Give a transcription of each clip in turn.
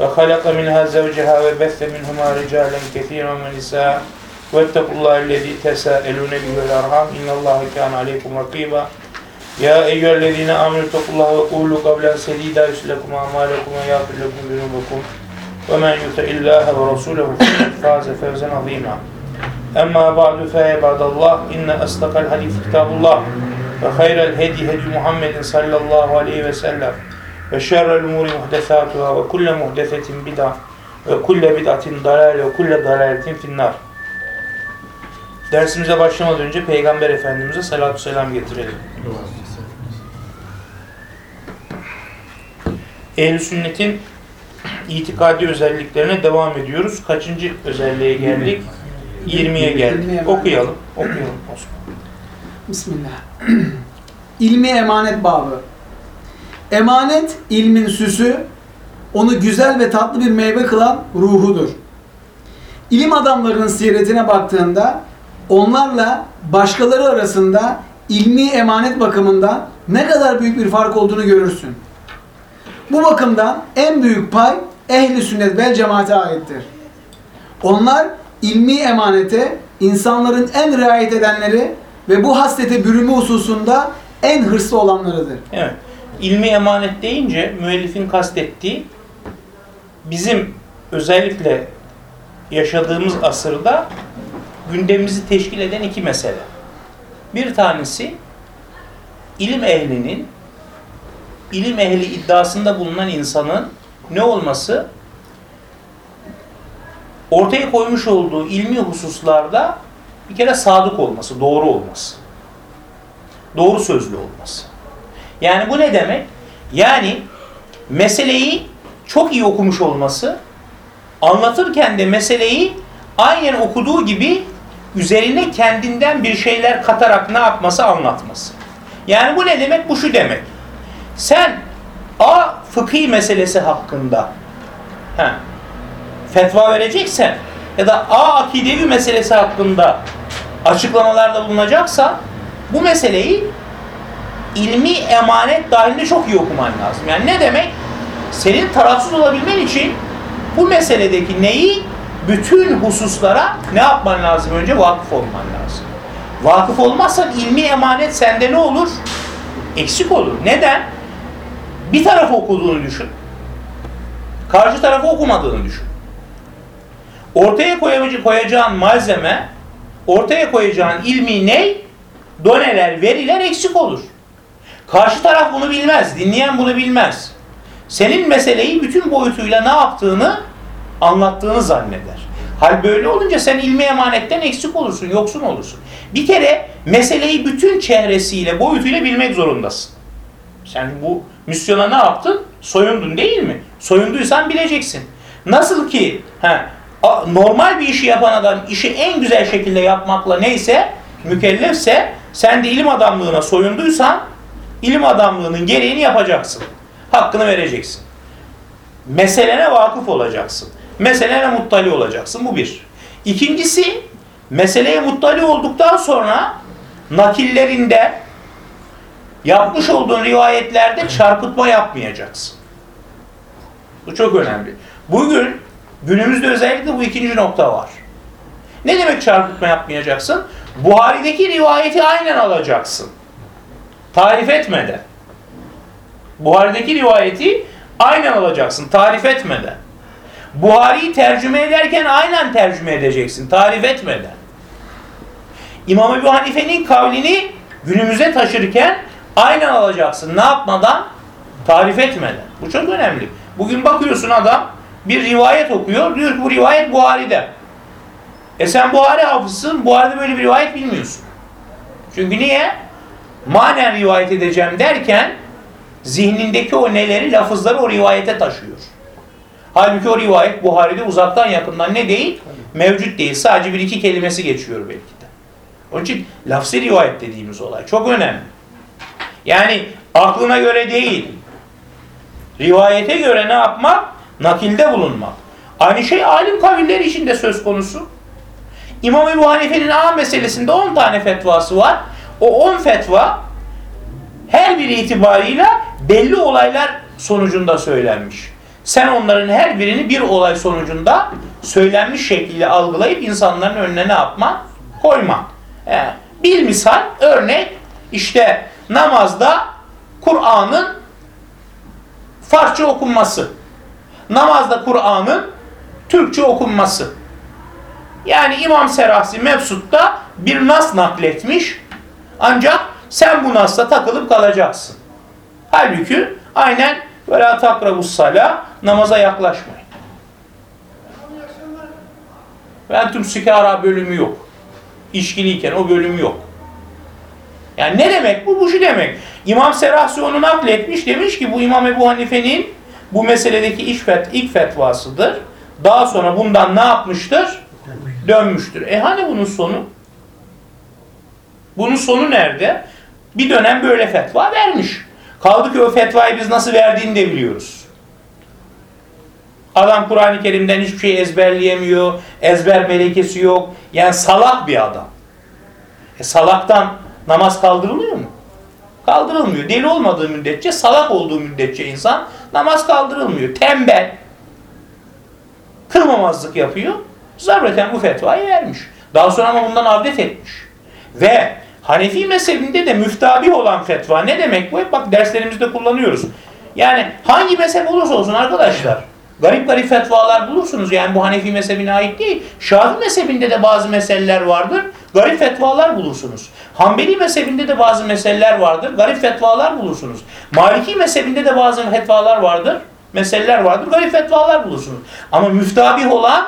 وخلق منها زوجها وبث منهما رجالا كثيرا ونساء. واتقوا الله الذي تساءلون به والأرحام. إن الله كان عليكم رقيبا. يا أيها الذين آمنوا اتقوا الله وقولوا قولا سديدا. يصلح لكم أعمالكم ويغفر لكم ذنوبكم. ومن يطع الله ورسوله فاز فوزا عظيما. أما بعد فيا عباد الله إن أصدق الحديث كتاب الله. وخير الهدي هدي محمد صلى الله عليه وسلم. ve şerrel umuri muhdesatuhâ ve kulle muhdesetin bid'a ve kulle bid'atin dalal ve kulle dalaletin finnar. Dersimize başlamadan önce Peygamber Efendimiz'e salatu selam getirelim. Ehl-i Sünnet'in itikadi özelliklerine devam ediyoruz. Kaçıncı özelliğe geldik? 20'ye geldik. Okuyalım. Okuyalım Bismillah. İlmi emanet babı. Emanet ilmin süsü, onu güzel ve tatlı bir meyve kılan ruhudur. İlim adamlarının siretine baktığında onlarla başkaları arasında ilmi emanet bakımından ne kadar büyük bir fark olduğunu görürsün. Bu bakımdan en büyük pay ehli sünnet vel cemaate aittir. Onlar ilmi emanete insanların en riayet edenleri ve bu haslete bürünme hususunda en hırslı olanlarıdır. Evet. İlmi emanet deyince müellifin kastettiği bizim özellikle yaşadığımız asırda gündemimizi teşkil eden iki mesele. Bir tanesi ilim ehlinin ilim ehli iddiasında bulunan insanın ne olması? Ortaya koymuş olduğu ilmi hususlarda bir kere sadık olması, doğru olması. Doğru sözlü olması. Yani bu ne demek? Yani meseleyi çok iyi okumuş olması, anlatırken de meseleyi aynen okuduğu gibi üzerine kendinden bir şeyler katarak ne yapması anlatması. Yani bu ne demek? Bu şu demek. Sen A fıkhi meselesi hakkında he, fetva vereceksen ya da A akidevi meselesi hakkında açıklamalarda bulunacaksa bu meseleyi ilmi emanet dahilinde çok iyi okuman lazım. Yani ne demek? Senin tarafsız olabilmen için bu meseledeki neyi bütün hususlara ne yapman lazım? Önce vakıf olman lazım. Vakıf olmazsan ilmi emanet sende ne olur? Eksik olur. Neden? Bir tarafı okuduğunu düşün. Karşı tarafı okumadığını düşün. Ortaya koyacağın malzeme, ortaya koyacağın ilmi ney? Doneler, veriler eksik olur. Karşı taraf bunu bilmez, dinleyen bunu bilmez. Senin meseleyi bütün boyutuyla ne yaptığını anlattığını zanneder. Hal böyle olunca sen ilmi emanetten eksik olursun, yoksun olursun. Bir kere meseleyi bütün çehresiyle, boyutuyla bilmek zorundasın. Sen bu misyona ne yaptın? Soyundun değil mi? Soyunduysan bileceksin. Nasıl ki he, normal bir işi yapan adam işi en güzel şekilde yapmakla neyse, mükellefse sen de ilim adamlığına soyunduysan ilim adamlığının gereğini yapacaksın. Hakkını vereceksin. Meselene vakıf olacaksın. Meselene muttali olacaksın. Bu bir. İkincisi, meseleye muttali olduktan sonra nakillerinde yapmış olduğun rivayetlerde çarpıtma yapmayacaksın. Bu çok önemli. Bugün günümüzde özellikle bu ikinci nokta var. Ne demek çarpıtma yapmayacaksın? Buhari'deki rivayeti aynen alacaksın. Tarif etmeden. Buhari'deki rivayeti aynen alacaksın. Tarif etmeden. Buhari'yi tercüme ederken aynen tercüme edeceksin. Tarif etmeden. İmam Ebu Hanife'nin kavlini günümüze taşırken aynen alacaksın. Ne yapmadan? Tarif etmeden. Bu çok önemli. Bugün bakıyorsun adam bir rivayet okuyor. Diyor ki bu rivayet Buhari'de. E sen Buhari hafızsın. Buhari'de böyle bir rivayet bilmiyorsun. Çünkü niye? Manen rivayet edeceğim derken zihnindeki o neleri, lafızları o rivayete taşıyor. Halbuki o rivayet Buhari'de uzaktan yakından ne değil? mevcut değil. Sadece bir iki kelimesi geçiyor belki de. Onun için lafzi rivayet dediğimiz olay çok önemli. Yani aklına göre değil. Rivayete göre ne yapmak? Nakilde bulunmak. Aynı şey alim kavilleri için de söz konusu. İmam Ebu Hanife'nin A meselesinde 10 tane fetvası var. O 10 fetva her biri itibarıyla belli olaylar sonucunda söylenmiş. Sen onların her birini bir olay sonucunda söylenmiş şekilde algılayıp insanların önüne ne yapma? Koyma. Ee, bir misal, örnek işte namazda Kur'an'ın Farsça okunması. Namazda Kur'an'ın Türkçe okunması. Yani İmam Serahsi Mebsut'ta bir nas nakletmiş. Ancak sen bu nasla takılıp kalacaksın. Halbuki aynen böyle takrabus sala namaza yaklaşmayın. Ventum sikara bölümü yok. İşkiliyken o bölüm yok. Yani ne demek bu? Bu şu demek. İmam Serahsi onu nakletmiş. Demiş ki bu İmam Ebu Hanife'nin bu meseledeki ilk, fet, ilk fetvasıdır. Daha sonra bundan ne yapmıştır? Dönmüştür. E hani bunun sonu? Bunun sonu nerede? Bir dönem böyle fetva vermiş. Kaldı ki o fetvayı biz nasıl verdiğini de biliyoruz. Adam Kur'an-ı Kerim'den hiçbir şey ezberleyemiyor. Ezber melekesi yok. Yani salak bir adam. E salaktan namaz kaldırılıyor mu? Kaldırılmıyor. Deli olmadığı müddetçe, salak olduğu müddetçe insan namaz kaldırılmıyor. Tembel. Kılmamazlık yapıyor. Zavreten bu fetvayı vermiş. Daha sonra ama bundan avdet etmiş. Ve Hanefi mezhebinde de müftabi olan fetva ne demek bu? Bak derslerimizde kullanıyoruz. Yani hangi mezhep olursa olsun arkadaşlar. Garip garip fetvalar bulursunuz. Yani bu Hanefi mezhebine ait değil. Şafii mezhebinde de bazı meseleler vardır. Garip fetvalar bulursunuz. Hanbeli mezhebinde de bazı meseleler vardır. Garip fetvalar bulursunuz. Maliki mezhebinde de bazı fetvalar vardır. Meseleler vardır. Garip fetvalar bulursunuz. Ama müftabih olan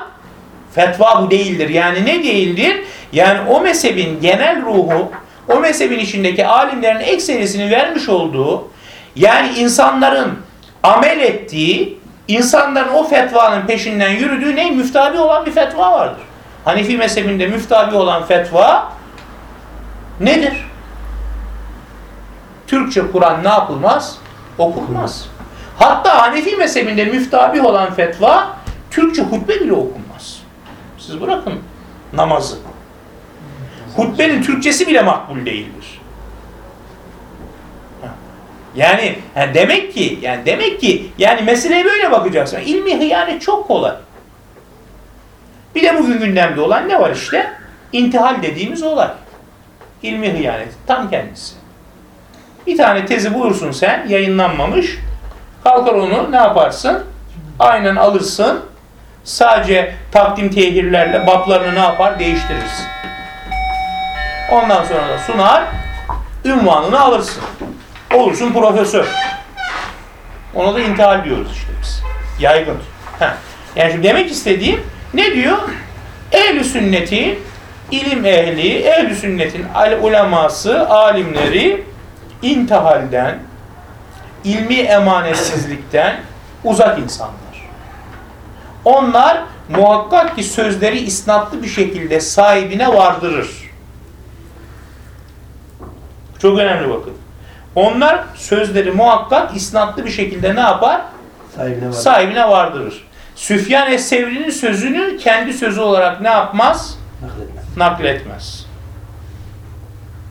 fetva bu değildir. Yani ne değildir? Yani o mezhebin genel ruhu, o mezhebin içindeki alimlerin ekserisini vermiş olduğu, yani insanların amel ettiği, insanların o fetvanın peşinden yürüdüğü ne? Müftabi olan bir fetva vardır. Hanefi mezhebinde müftabi olan fetva nedir? Türkçe Kur'an ne yapılmaz? Okunmaz. Hatta Hanefi mezhebinde müftabi olan fetva Türkçe hutbe bile okunmaz. Siz bırakın namazı. Hutbenin Türkçesi bile makbul değildir. Yani, yani demek ki yani demek ki yani meseleye böyle bakacaksın. İlmi hıyanet çok kolay. Bir de bugün gündemde olan ne var işte? İntihal dediğimiz olay. İlmi hıyanet tam kendisi. Bir tane tezi bulursun sen yayınlanmamış. Kalkar onu ne yaparsın? Aynen alırsın. Sadece takdim tehirlerle baplarını ne yapar? Değiştirirsin. Ondan sonra da sunar. Ünvanını alırsın. Olursun profesör. Ona da intihal diyoruz işte biz. Yaygın. Heh. Yani şimdi demek istediğim ne diyor? Ehl-i sünnetin ilim ehli, ehl-i sünnetin uleması, alimleri intihalden, ilmi emanetsizlikten uzak insanlar. Onlar muhakkak ki sözleri isnatlı bir şekilde sahibine vardırır. Çok önemli bakın. Onlar sözleri muhakkak isnatlı bir şekilde ne yapar? Sahibine var. Sahibine vardırır. Süfyan Es-Sevri'nin sözünü kendi sözü olarak ne yapmaz? Nakletmez. Nakletmez.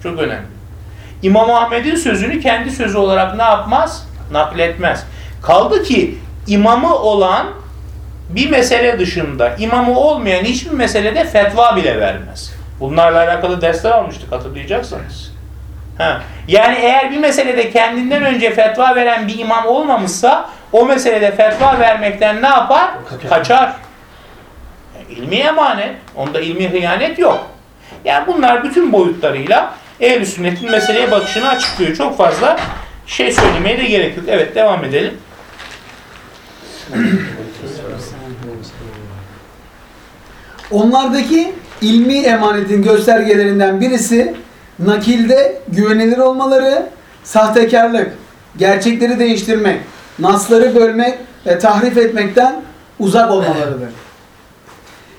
Çok önemli. İmam Ahmet'in sözünü kendi sözü olarak ne yapmaz? Nakletmez. Kaldı ki imamı olan bir mesele dışında imamı olmayan hiçbir meselede fetva bile vermez. Bunlarla alakalı dersler almıştık hatırlayacaksınız. Ha. Yani eğer bir meselede kendinden önce fetva veren bir imam olmamışsa o meselede fetva vermekten ne yapar? Kaçar. Kaçar. Yani ilmi emanet. Onda ilmi hıyanet yok. Yani bunlar bütün boyutlarıyla ehl sünnetin meseleye bakışını açıklıyor. Çok fazla şey söylemeye de gerek yok. Evet devam edelim. Onlardaki ilmi emanetin göstergelerinden birisi nakilde güvenilir olmaları, sahtekarlık, gerçekleri değiştirmek, nasları bölmek ve tahrif etmekten uzak olmalarıdır.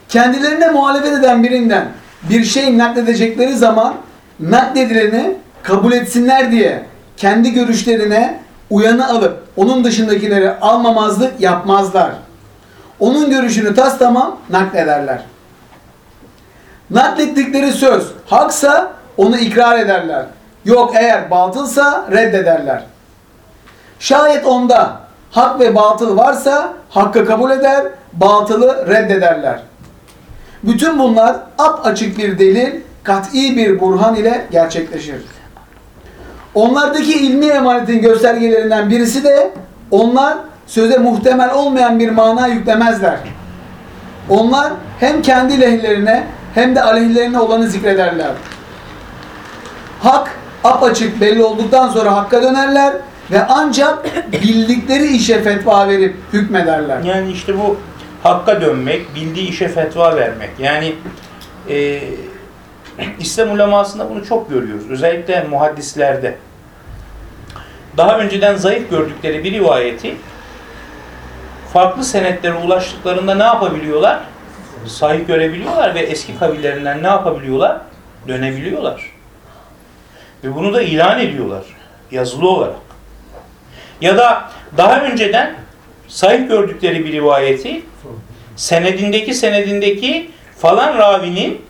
kendilerine muhalefet eden birinden bir şey nakledecekleri zaman nakledileni kabul etsinler diye kendi görüşlerine uyanı alıp onun dışındakileri almamazlık yapmazlar. Onun görüşünü tas tamam naklederler. Naklettikleri söz haksa onu ikrar ederler. Yok eğer batılsa reddederler. Şayet onda hak ve batıl varsa hakkı kabul eder, batılı reddederler. Bütün bunlar ap açık bir delil, kat'i bir burhan ile gerçekleşir. Onlardaki ilmi emanetin göstergelerinden birisi de onlar söze muhtemel olmayan bir mana yüklemezler. Onlar hem kendi lehlerine hem de aleyhlerine olanı zikrederler. Hak apaçık belli olduktan sonra hakka dönerler ve ancak bildikleri işe fetva verip hükmederler. Yani işte bu hakka dönmek, bildiği işe fetva vermek. Yani e, İslam ulemasında bunu çok görüyoruz. Özellikle muhaddislerde. Daha önceden zayıf gördükleri bir rivayeti farklı senetlere ulaştıklarında ne yapabiliyorlar? Sahih görebiliyorlar ve eski kavillerinden ne yapabiliyorlar? Dönebiliyorlar. Ve bunu da ilan ediyorlar. Yazılı olarak. Ya da daha önceden sahih gördükleri bir rivayeti senedindeki senedindeki falan ravinin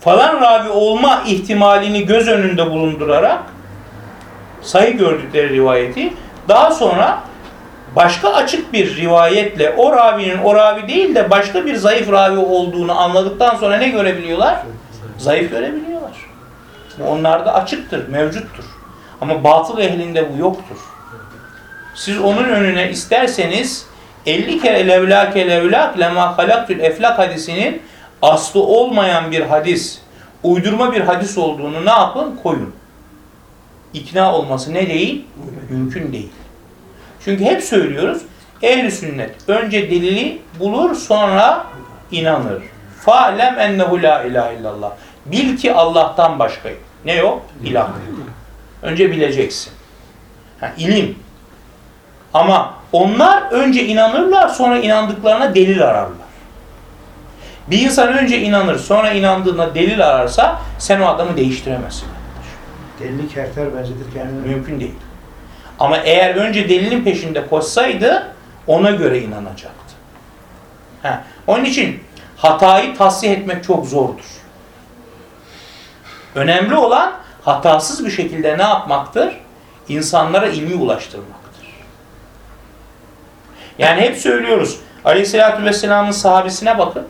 falan ravi olma ihtimalini göz önünde bulundurarak sahih gördükleri rivayeti daha sonra başka açık bir rivayetle o ravinin o ravi değil de başka bir zayıf ravi olduğunu anladıktan sonra ne görebiliyorlar? Zayıf görebiliyorlar. Bu onlarda açıktır, mevcuttur. Ama batıl ehlinde bu yoktur. Siz onun önüne isterseniz 50 kere levlake levlak lema halaktül eflak hadisinin aslı olmayan bir hadis, uydurma bir hadis olduğunu ne yapın? Koyun. İkna olması ne değil? Mümkün değil. Çünkü hep söylüyoruz, ehl sünnet önce delili bulur sonra inanır. Fa'lem ennehu la ilahe illallah. Bil ki Allah'tan başka ne yok? İlah. Önce bileceksin. Ha, ilim. Ama onlar önce inanırlar sonra inandıklarına delil ararlar. Bir insan önce inanır sonra inandığına delil ararsa sen o adamı değiştiremezsin. Delili kerter benzetir kendine. Mümkün değil. Ama eğer önce delilin peşinde koşsaydı ona göre inanacaktı. Ha. Onun için hatayı tasih etmek çok zordur. Önemli olan hatasız bir şekilde ne yapmaktır? İnsanlara ilmi ulaştırmaktır. Yani hep söylüyoruz. Aleyhisselatü Vesselam'ın sahabesine bakın.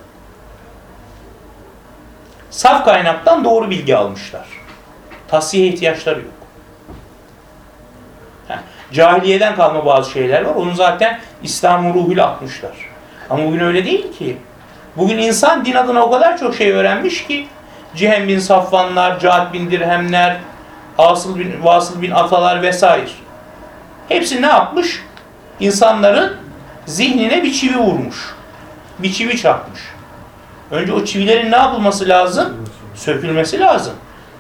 Saf kaynaktan doğru bilgi almışlar. Tasfiye ihtiyaçları yok. Heh, Cahiliyeden kalma bazı şeyler var. Onu zaten İslam'ın ruhuyla atmışlar. Ama bugün öyle değil ki. Bugün insan din adına o kadar çok şey öğrenmiş ki Cihem bin Safvanlar, Cahat bin Dirhemler, Asıl bin, Vasıl bin Atalar vesaire. Hepsi ne yapmış? İnsanların zihnine bir çivi vurmuş. Bir çivi çakmış. Önce o çivilerin ne yapılması lazım? Sökülmesi lazım.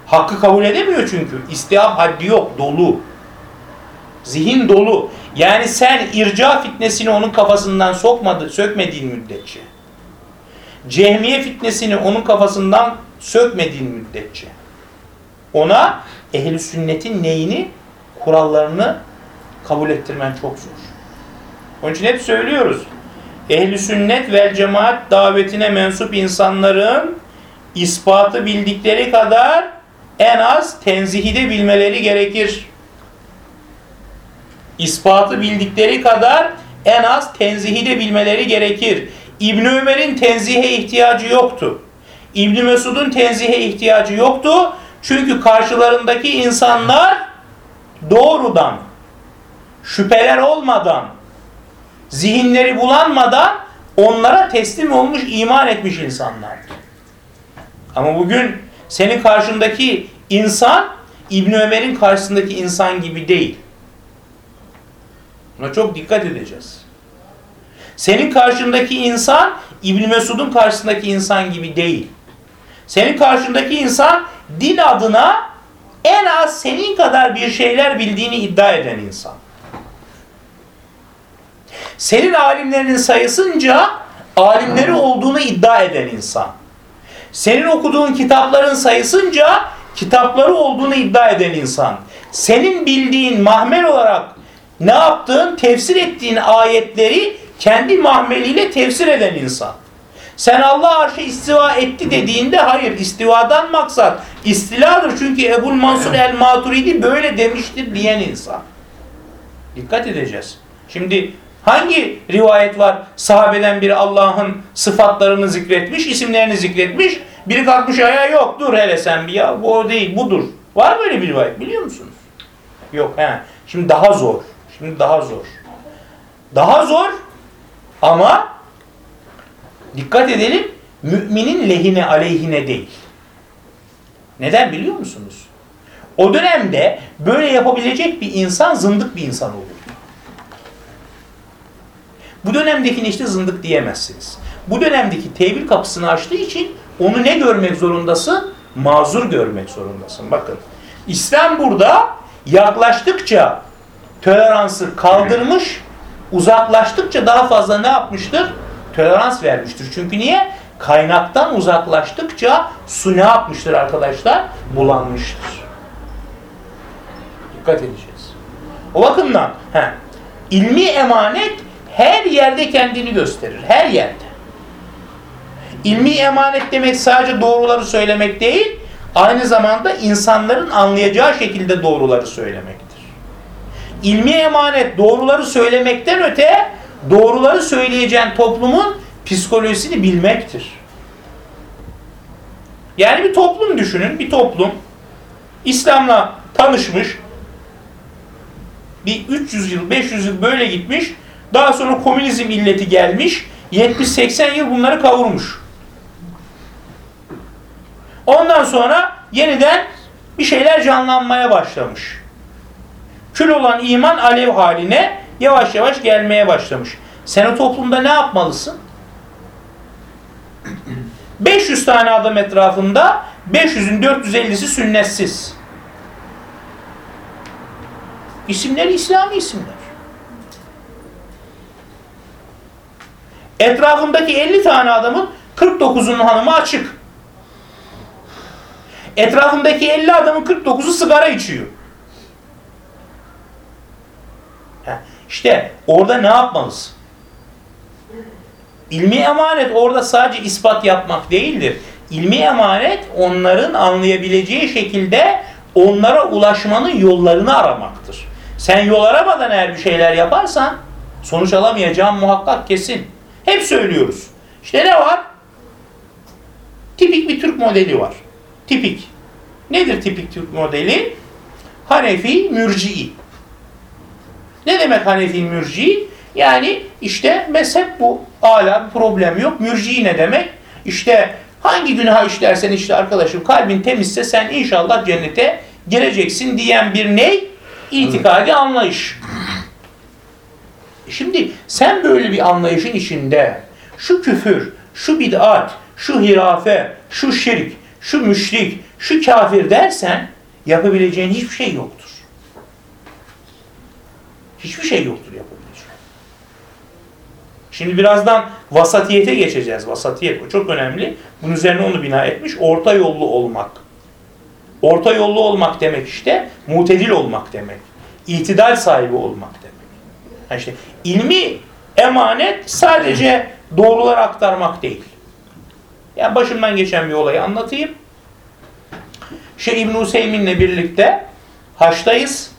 Hakkı kabul edemiyor çünkü. İstihap haddi yok, dolu. Zihin dolu. Yani sen irca fitnesini onun kafasından sokmadı, sökmediğin müddetçe. Cehmiye fitnesini onun kafasından sökmediğin müddetçe. Ona ehli sünnetin neyini, kurallarını kabul ettirmen çok zor. Onun için hep söylüyoruz. Ehli sünnet vel cemaat davetine mensup insanların ispatı bildikleri kadar en az tenzihi de bilmeleri gerekir. İspatı bildikleri kadar en az tenzihi de bilmeleri gerekir. İbn Ömer'in tenzihe ihtiyacı yoktu. İbn Mesud'un tenzihe ihtiyacı yoktu. Çünkü karşılarındaki insanlar doğrudan şüpheler olmadan zihinleri bulanmadan onlara teslim olmuş, iman etmiş insanlardı. Ama bugün senin karşındaki insan İbn Ömer'in karşısındaki insan gibi değil. Buna çok dikkat edeceğiz. Senin karşındaki insan İbn Mesud'un karşısındaki insan gibi değil. Senin karşındaki insan din adına en az senin kadar bir şeyler bildiğini iddia eden insan. Senin alimlerinin sayısınca alimleri olduğunu iddia eden insan. Senin okuduğun kitapların sayısınca kitapları olduğunu iddia eden insan. Senin bildiğin mahmel olarak ne yaptığın, tefsir ettiğin ayetleri kendi mahmeliyle tefsir eden insan. Sen Allah arşa istiva etti dediğinde hayır istivadan maksat istiladır çünkü Ebul Mansur el Maturidi böyle demiştir diyen insan. Dikkat edeceğiz. Şimdi hangi rivayet var sahabeden biri Allah'ın sıfatlarını zikretmiş, isimlerini zikretmiş. Biri kalkmış ayağa yok dur hele sen bir ya bu o değil budur. Var mı öyle bir rivayet biliyor musunuz? Yok he. Şimdi daha zor. Şimdi daha zor. Daha zor ama dikkat edelim müminin lehine aleyhine değil. Neden biliyor musunuz? O dönemde böyle yapabilecek bir insan zındık bir insan olur. Bu dönemdekine işte zındık diyemezsiniz. Bu dönemdeki tevil kapısını açtığı için onu ne görmek zorundasın? Mazur görmek zorundasın. Bakın İslam burada yaklaştıkça toleransı kaldırmış, uzaklaştıkça daha fazla ne yapmıştır? Tolerans vermiştir. Çünkü niye? Kaynaktan uzaklaştıkça su ne yapmıştır arkadaşlar? Bulanmıştır. Dikkat edeceğiz. O bakımdan he, ilmi emanet her yerde kendini gösterir. Her yerde. İlmi emanet demek sadece doğruları söylemek değil, aynı zamanda insanların anlayacağı şekilde doğruları söylemektir. İlmi emanet doğruları söylemekten öte doğruları söyleyeceğin toplumun psikolojisini bilmektir. Yani bir toplum düşünün, bir toplum İslam'la tanışmış, bir 300 yıl, 500 yıl böyle gitmiş, daha sonra komünizm illeti gelmiş, 70-80 yıl bunları kavurmuş. Ondan sonra yeniden bir şeyler canlanmaya başlamış. Kül olan iman alev haline yavaş yavaş gelmeye başlamış. Sen o toplumda ne yapmalısın? 500 tane adam etrafında 500'ün 450'si sünnetsiz. İsimleri İslami isimler. Etrafındaki 50 tane adamın 49'unun hanımı açık. Etrafındaki 50 adamın 49'u sigara içiyor. Heh, İşte orada ne yapmalısın? İlmi emanet orada sadece ispat yapmak değildir. İlmi emanet onların anlayabileceği şekilde onlara ulaşmanın yollarını aramaktır. Sen yol aramadan eğer bir şeyler yaparsan sonuç alamayacağın muhakkak kesin. Hep söylüyoruz. İşte ne var? Tipik bir Türk modeli var. Tipik. Nedir tipik Türk modeli? Hanefi mürci'i. Ne demek Hanefi mürci'i? Yani işte mezhep bu. Hala bir problem yok. Mürci'i ne demek? İşte hangi günah işlersen işte arkadaşım kalbin temizse sen inşallah cennete gireceksin diyen bir ney? İtikadi anlayış. Şimdi sen böyle bir anlayışın içinde şu küfür, şu bid'at, şu hirafe, şu şirk, şu müşrik, şu kafir dersen yapabileceğin hiçbir şey yoktur. Hiçbir şey yoktur yapabileceğin. Şimdi birazdan vasatiyete geçeceğiz. Vasatiyet o çok önemli. Bunun üzerine onu bina etmiş. Orta yollu olmak. Orta yollu olmak demek işte mutedil olmak demek. İtidal sahibi olmak demek. Yani işte ilmi emanet sadece doğrular aktarmak değil. Yani başımdan geçen bir olayı anlatayım. Şey İbn Hüseyin'le birlikte Haç'tayız.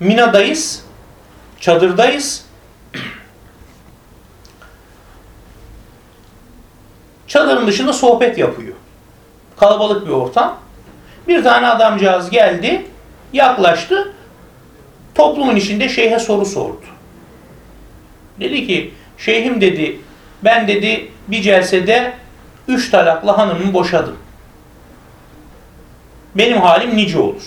Mina'dayız. Çadırdayız. Çadırın dışında sohbet yapıyor. Kalabalık bir ortam. Bir tane adamcağız geldi, yaklaştı. Toplumun içinde şeyhe soru sordu. Dedi ki, şeyhim dedi, ben dedi bir celsede üç talaklı hanımımı boşadım. Benim halim nice olur.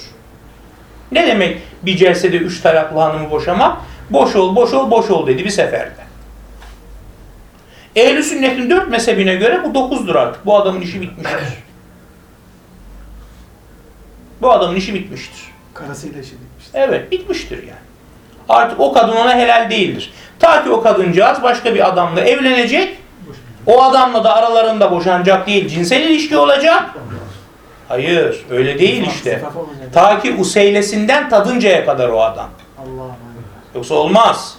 Ne demek bir celsede üç talaklı hanımı boşamak? Boş ol, boş ol, boş ol dedi bir seferde. Ehl-i sünnetin dört mezhebine göre bu dokuzdur artık. Bu adamın işi bitmiştir. Bu adamın işi bitmiştir. Karısıyla işi bitmişti. Evet bitmiştir yani. Artık o kadın ona helal değildir. Ta ki o kadıncağız başka bir adamla evlenecek. O adamla da aralarında boşanacak değil, cinsel ilişki olacak. Hayır, öyle değil işte. Ta ki useylesinden tadıncaya kadar o adam. Allah'ım. Yoksa olmaz.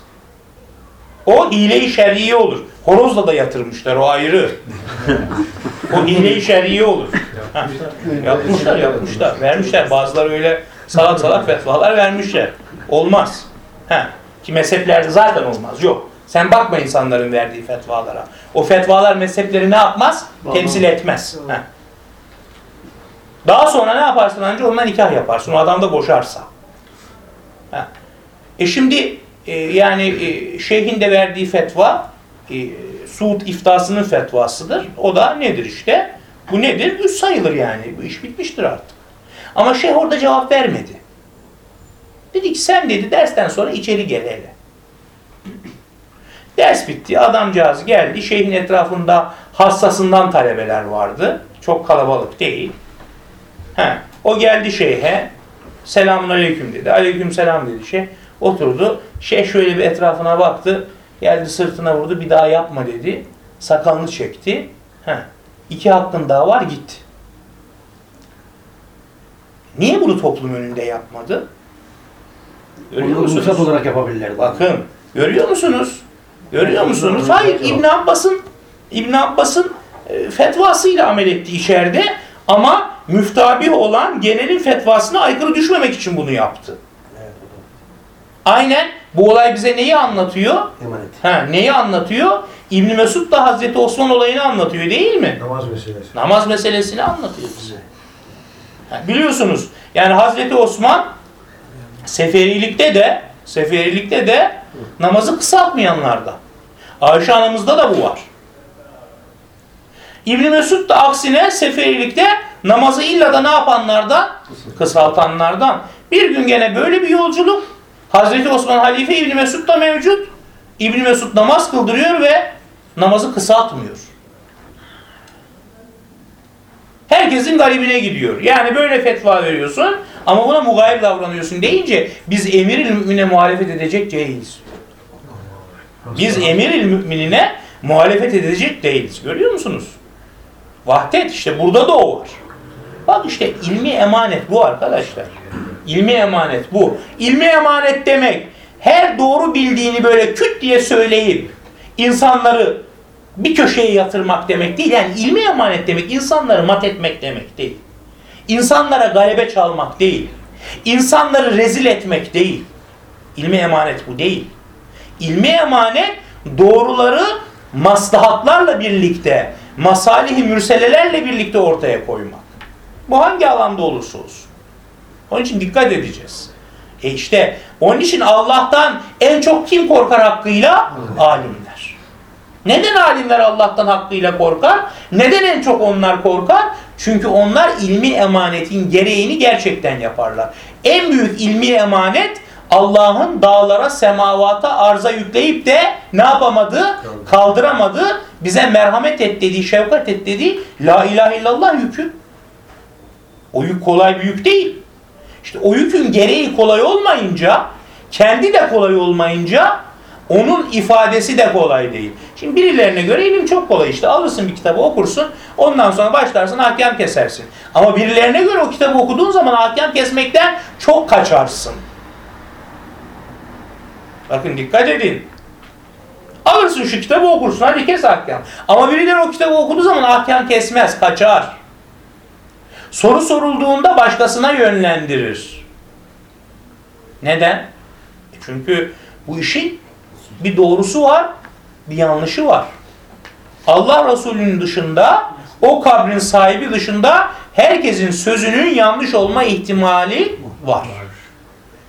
O hile-i şer'iye olur. Horozla da yatırmışlar o ayrı. o hile-i şer'iye olur. Yapmışlar yapmışlar. Vermişler. Bazıları öyle salak salak fetvalar vermişler. Olmaz. Ha, ki mezheplerde zaten olmaz. Yok. Sen bakma insanların verdiği fetvalara. O fetvalar mezhepleri ne yapmaz? Temsil etmez. Ha. Daha sonra ne yaparsın ancak ondan nikah yaparsın. O adam da boşarsa. Ha. E şimdi e, yani e, şeyhin de verdiği fetva e, Suud iftasının fetvasıdır. O da nedir işte? Bu nedir? Üç sayılır yani. Bu iş bitmiştir artık. Ama şeyh orada cevap vermedi. Dedi ki sen dedi dersten sonra içeri gel hele. Ders bitti. Adamcağız geldi. Şeyhin etrafında hassasından talebeler vardı. Çok kalabalık değil. He. O geldi şeyhe. Selamun aleyküm dedi. Aleyküm selam dedi şey. Oturdu. Şeyh şöyle bir etrafına baktı. Geldi sırtına vurdu. Bir daha yapma dedi. Sakalını çekti. He. İki hakkın daha var gitti. Niye bunu toplum önünde yapmadı? Görüyor Onu musunuz? olarak yapabilirler. Bakın görüyor musunuz? Görüyor musunuz? Hayır İbn Abbas'ın İbn Abbas'ın e, fetvasıyla amel etti içeride ama müftabi olan genelin fetvasına aykırı düşmemek için bunu yaptı. Aynen bu olay bize neyi anlatıyor? Emanet. Ha, neyi anlatıyor? İbn Mesud da Hazreti Osman olayını anlatıyor değil mi? Namaz meselesi. Namaz meselesini anlatıyor bize. Ha, biliyorsunuz yani Hazreti Osman seferilikte de seferilikte de namazı kısaltmayanlardan. Ayşe anamızda da bu var. İbn Mesud da aksine seferilikte namazı illa da ne yapanlardan? Kısaltanlardan. Bir gün gene böyle bir yolculuk. Hazreti Osman halife İbn Mesud da mevcut. İbn Mesud namaz kıldırıyor ve namazı kısaltmıyor. Herkesin garibine gidiyor. Yani böyle fetva veriyorsun ama buna mugayir davranıyorsun deyince biz emir-i muhalefet edecek değiliz. Biz emir-i müminine muhalefet edecek değiliz. Görüyor musunuz? Vahdet işte burada da o var. Bak işte ilmi emanet bu arkadaşlar. İlmi emanet bu. İlmi emanet demek her doğru bildiğini böyle küt diye söyleyip insanları bir köşeye yatırmak demek değil. Yani ilmi emanet demek insanları mat etmek demek değil. İnsanlara galebe çalmak değil. İnsanları rezil etmek değil. İlmi emanet bu değil. İlmi emanet doğruları maslahatlarla birlikte, masalih-i mürselelerle birlikte ortaya koymak. Bu hangi alanda olursa olsun. Onun için dikkat edeceğiz. E işte onun için Allah'tan en çok kim korkar hakkıyla? Alimler. Neden alimler Allah'tan hakkıyla korkar? Neden en çok onlar korkar? Çünkü onlar ilmi emanetin gereğini gerçekten yaparlar. En büyük ilmi emanet Allah'ın dağlara, semavata, arza yükleyip de ne yapamadı? Kaldıramadı. Bize merhamet et dediği, şefkat et dediği La ilahe illallah yükü. O yük kolay bir yük değil. İşte o yükün gereği kolay olmayınca, kendi de kolay olmayınca onun ifadesi de kolay değil. Şimdi birilerine göre ilim çok kolay işte. Alırsın bir kitabı okursun, ondan sonra başlarsın hakem kesersin. Ama birilerine göre o kitabı okuduğun zaman hakem kesmekten çok kaçarsın. Bakın dikkat edin. Alırsın şu kitabı okursun hadi kes ahkam. Ama birileri o kitabı okuduğu zaman ahkam kesmez, kaçar. Soru sorulduğunda başkasına yönlendirir. Neden? Çünkü bu işin bir doğrusu var, bir yanlışı var. Allah Resulü'nün dışında, o kabrin sahibi dışında herkesin sözünün yanlış olma ihtimali var.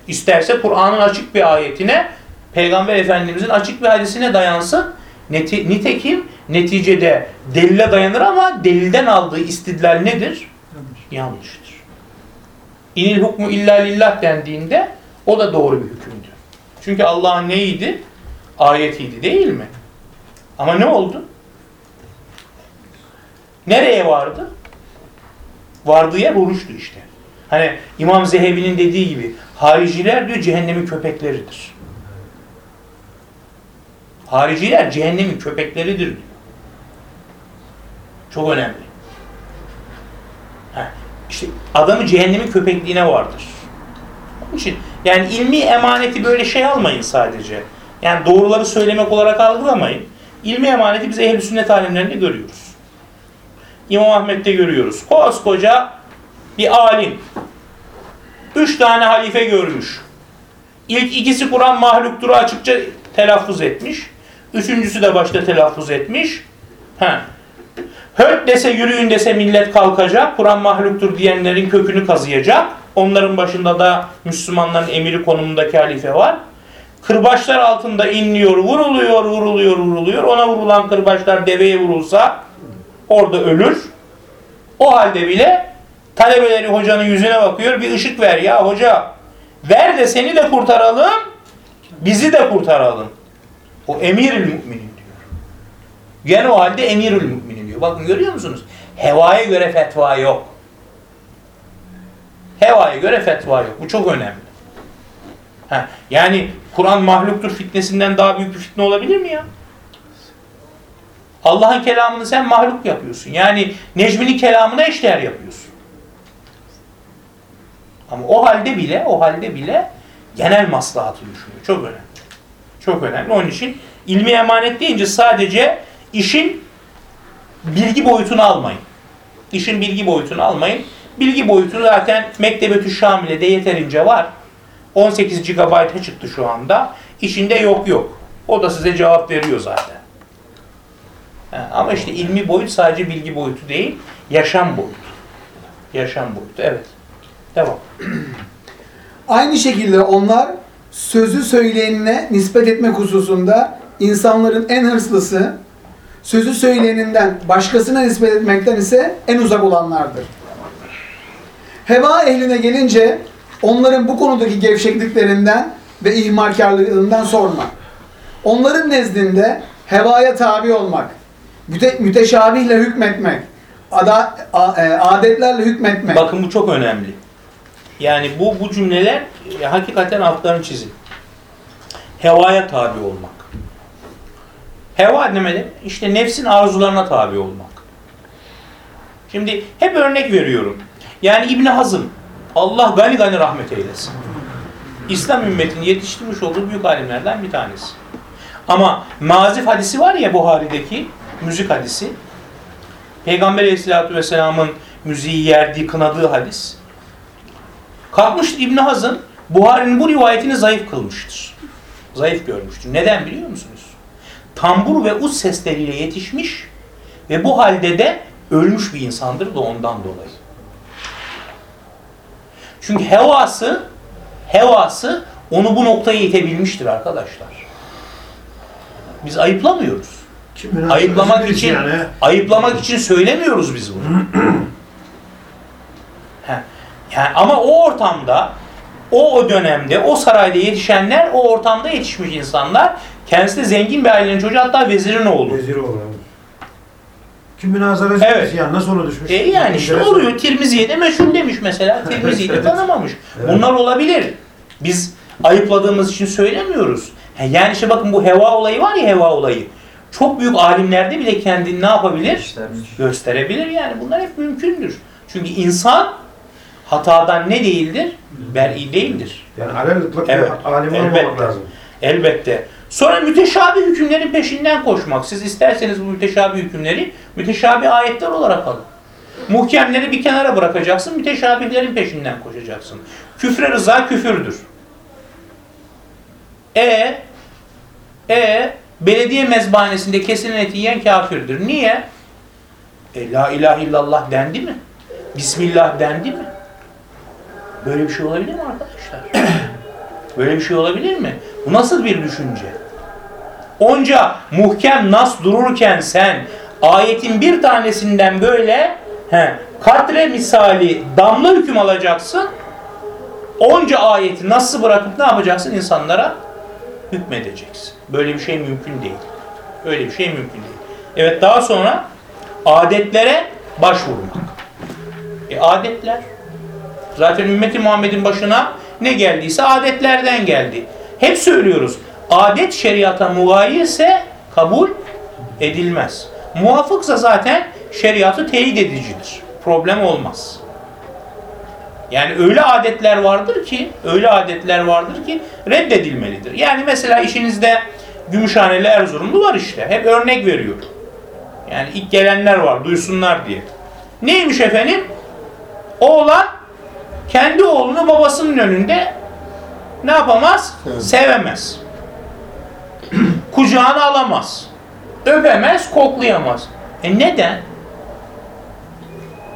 İsterse Kur'an'ın açık bir ayetine, Peygamber Efendimizin açık bir hadisine dayansın. Nitekim neticede delile dayanır ama delilden aldığı istidlal nedir? Yanlıştır. İnil hukmu illa lillah dendiğinde o da doğru bir hükümdü. Çünkü Allah'ın neydi? Ayetiydi değil mi? Ama ne oldu? Nereye vardı? Vardığı yer oruçtu işte. Hani İmam Zehebi'nin dediği gibi hariciler diyor cehennemin köpekleridir. Hariciler cehennemin köpekleridir diyor. Çok önemli. İşte adamı cehennemin köpekliğine vardır. Onun için yani ilmi emaneti böyle şey almayın sadece. Yani doğruları söylemek olarak algılamayın. İlmi emaneti biz ehl-i sünnet alimlerinde görüyoruz. İmam Ahmet'te görüyoruz. Koskoca bir alim. Üç tane halife görmüş. İlk ikisi Kur'an mahluktur açıkça telaffuz etmiş. Üçüncüsü de başta telaffuz etmiş. Ha. Höt dese yürüyün dese millet kalkacak. Kur'an mahluktur diyenlerin kökünü kazıyacak. Onların başında da Müslümanların emiri konumundaki halife var. Kırbaçlar altında inliyor, vuruluyor, vuruluyor, vuruluyor. Ona vurulan kırbaçlar deveye vurulsa orada ölür. O halde bile talebeleri hocanın yüzüne bakıyor. Bir ışık ver ya hoca. Ver de seni de kurtaralım. Bizi de kurtaralım. O emirül müminin diyor. Gene o halde emirül müminin. Bakın görüyor musunuz? Hevaya göre fetva yok. Hevaya göre fetva yok. Bu çok önemli. Ha, yani Kur'an mahluktur fitnesinden daha büyük bir fitne olabilir mi ya? Allah'ın kelamını sen mahluk yapıyorsun. Yani Necmi'nin kelamına eşdeğer yapıyorsun. Ama o halde bile, o halde bile genel maslahatı düşünüyor. Çok önemli. Çok önemli. Onun için ilmi emanet deyince sadece işin bilgi boyutunu almayın. İşin bilgi boyutunu almayın. Bilgi boyutu zaten Mektebetü Şamile'de yeterince var. 18 GB'a çıktı şu anda. İçinde yok yok. O da size cevap veriyor zaten. Ama işte ilmi boyut sadece bilgi boyutu değil, yaşam boyutu. Yaşam boyutu, evet. Devam. Aynı şekilde onlar sözü söyleyenine nispet etmek hususunda insanların en hırslısı, sözü söyleyeninden başkasına nispet etmekten ise en uzak olanlardır. Heva ehline gelince onların bu konudaki gevşekliklerinden ve ihmalkarlığından sorma. Onların nezdinde hevaya tabi olmak, müte, müteşabihle hükmetmek, ada, e, adetlerle hükmetmek, Bakın bu çok önemli. Yani bu bu cümleler e, hakikaten altlarını çizin. Hevaya tabi olmak. Heva ne demek? İşte nefsin arzularına tabi olmak. Şimdi hep örnek veriyorum. Yani İbni Hazım, Allah gani gani rahmet eylesin. İslam ümmetini yetiştirmiş olduğu büyük alimlerden bir tanesi. Ama mazif hadisi var ya Buhari'deki müzik hadisi. Peygamber Aleyhisselatü Vesselam'ın müziği yerdiği, kınadığı hadis. Kalkmıştır İbni Hazım, Buhari'nin bu rivayetini zayıf kılmıştır. Zayıf görmüştür. Neden biliyor musunuz? Tambur ve uz sesleriyle yetişmiş ve bu halde de ölmüş bir insandır da ondan dolayı. Çünkü hevası, hevası onu bu noktaya itebilmiştir arkadaşlar. Biz ayıplamıyoruz. Kimin Ayıplamak için yani. ayıplamak için söylemiyoruz biz bunu. Yani ama o ortamda o o dönemde o sarayda yetişenler o ortamda yetişmiş insanlar kendisi de zengin bir ailenin çocuğu hatta vezirin oğlu. Vezir oğlu. Kim münazaracı Evet. yani nasıl ona düşmüş? E yani işte oluyor. Tirmizi'ye meşhur demiş mesela. Tirmizi'yi de Evet. tanımamış. Evet. Bunlar olabilir. Biz ayıpladığımız için söylemiyoruz. Yani işte bakın bu heva olayı var ya heva olayı. Çok büyük alimlerde bile kendini ne yapabilir? Göstermiş. gösterebilir yani. Bunlar hep mümkündür. Çünkü insan hatadan ne değildir? Ber'i değildir. Yani alel ıtlak Evet, alim olmamak lazım. Elbette. Sonra müteşabih hükümlerin peşinden koşmak. Siz isterseniz bu müteşabih hükümleri müteşabih ayetler olarak alın. Muhkemleri bir kenara bırakacaksın, müteşabihlerin peşinden koşacaksın. Küfre rıza küfürdür. E e belediye mezbahanesinde kesilen eti yiyen kafirdir. Niye? E, la ilahe illallah dendi mi? Bismillah dendi mi? Böyle bir şey olabilir mi arkadaşlar? Böyle bir şey olabilir mi? Bu nasıl bir düşünce? Onca muhkem nas dururken sen ayetin bir tanesinden böyle he, katre misali damla hüküm alacaksın. Onca ayeti nasıl bırakıp ne yapacaksın? insanlara hükmedeceksin. Böyle bir şey mümkün değil. Öyle bir şey mümkün değil. Evet daha sonra adetlere başvurmak. E adetler. Zaten ümmeti Muhammed'in başına ne geldiyse adetlerden geldi. Hep söylüyoruz. Adet şeriata mugayirse kabul edilmez. Muvafıksa zaten şeriatı teyit edicidir. Problem olmaz. Yani öyle adetler vardır ki, öyle adetler vardır ki reddedilmelidir. Yani mesela işinizde Gümüşhaneli Erzurumlu var işte. Hep örnek veriyor. Yani ilk gelenler var, duysunlar diye. Neymiş efendim? Oğlan kendi oğlunu babasının önünde ne yapamaz? Sevemez. Kucağına alamaz. Öpemez, koklayamaz. E neden?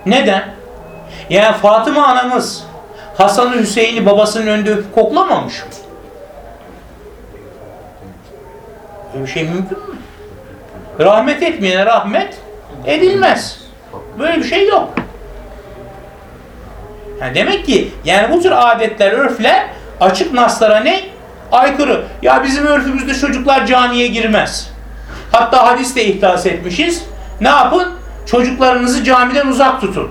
Neden? Yani Fatıma anamız Hasan Hüseyin'i babasının önünde öpüp koklamamış mı? Böyle bir şey mümkün mü? Rahmet etmeyene rahmet edilmez. Böyle bir şey yok. Yani demek ki yani bu tür adetler, örfler açık naslara ne? Aykırı. Ya bizim örfümüzde çocuklar camiye girmez. Hatta hadiste ihdas etmişiz. Ne yapın? Çocuklarınızı camiden uzak tutun.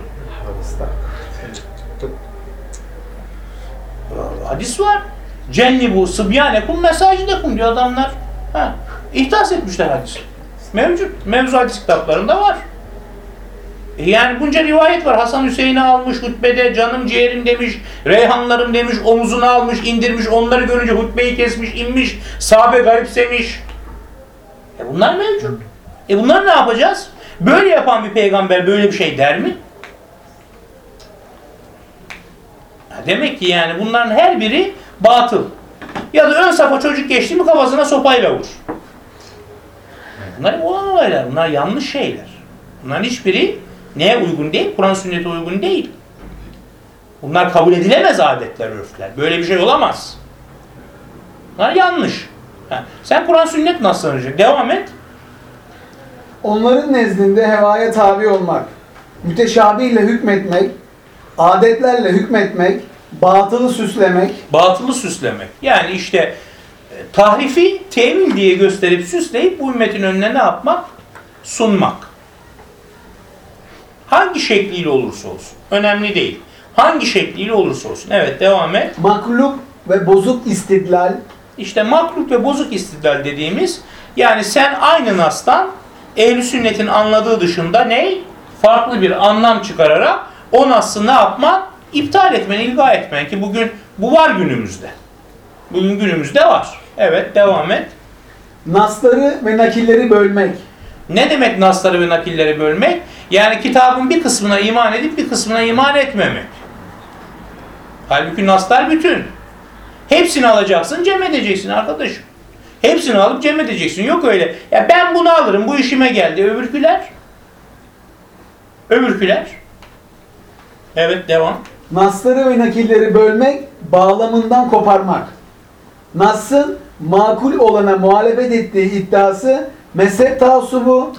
Hadis var. Cennibu sıbyanekum mesacidekum diyor adamlar. Ha. İhdas etmişler hadis. Mevcut. Mevzu hadis kitaplarında var. E Yani bunca rivayet var. Hasan Hüseyin'i almış hutbede canım ciğerim demiş, reyhanlarım demiş, omuzunu almış, indirmiş, onları görünce hutbeyi kesmiş, inmiş, sahabe garipsemiş. E bunlar mevcut. E bunları ne yapacağız? Böyle yapan bir peygamber böyle bir şey der mi? Demek ki yani bunların her biri batıl. Ya da ön safa çocuk geçti mi kafasına sopayla vur. Bunlar olan olaylar. Bunlar yanlış şeyler. Bunların hiçbiri neye uygun değil? Kur'an sünnete uygun değil. Bunlar kabul edilemez adetler, örfler. Böyle bir şey olamaz. Bunlar yanlış. Ha, Sen Kur'an sünnet nasıl öğreneceksin? Devam et. Onların nezdinde hevaya tabi olmak, müteşabihle hükmetmek, adetlerle hükmetmek, batılı süslemek, Batılı süslemek. Yani işte e, tahrifi tevil diye gösterip süsleyip bu ümmetin önüne ne yapmak? Sunmak. Hangi şekliyle olursa olsun. Önemli değil. Hangi şekliyle olursa olsun. Evet devam et. makluk ve bozuk istidlal, İşte makluk ve bozuk istidlal dediğimiz yani sen aynı nastan ehl sünnetin anladığı dışında ne? Farklı bir anlam çıkararak o naslı ne yapman? İptal etmen, ilga etmen ki bugün bu var günümüzde. Bugün günümüzde var. Evet devam et. nasları ve nakilleri bölmek, Ne demek nasları ve nakilleri bölmek? Yani kitabın bir kısmına iman edip bir kısmına iman etmemek. Halbuki naslar bütün. Hepsini alacaksın, cem edeceksin arkadaşım. Hepsini alıp cem edeceksin. Yok öyle. Ya ben bunu alırım, bu işime geldi. Öbürküler? Öbürküler? Evet, devam. nasları ve nakilleri bölmek, bağlamından koparmak. Nas'ın makul olana muhalefet ettiği iddiası mezhep taassubu,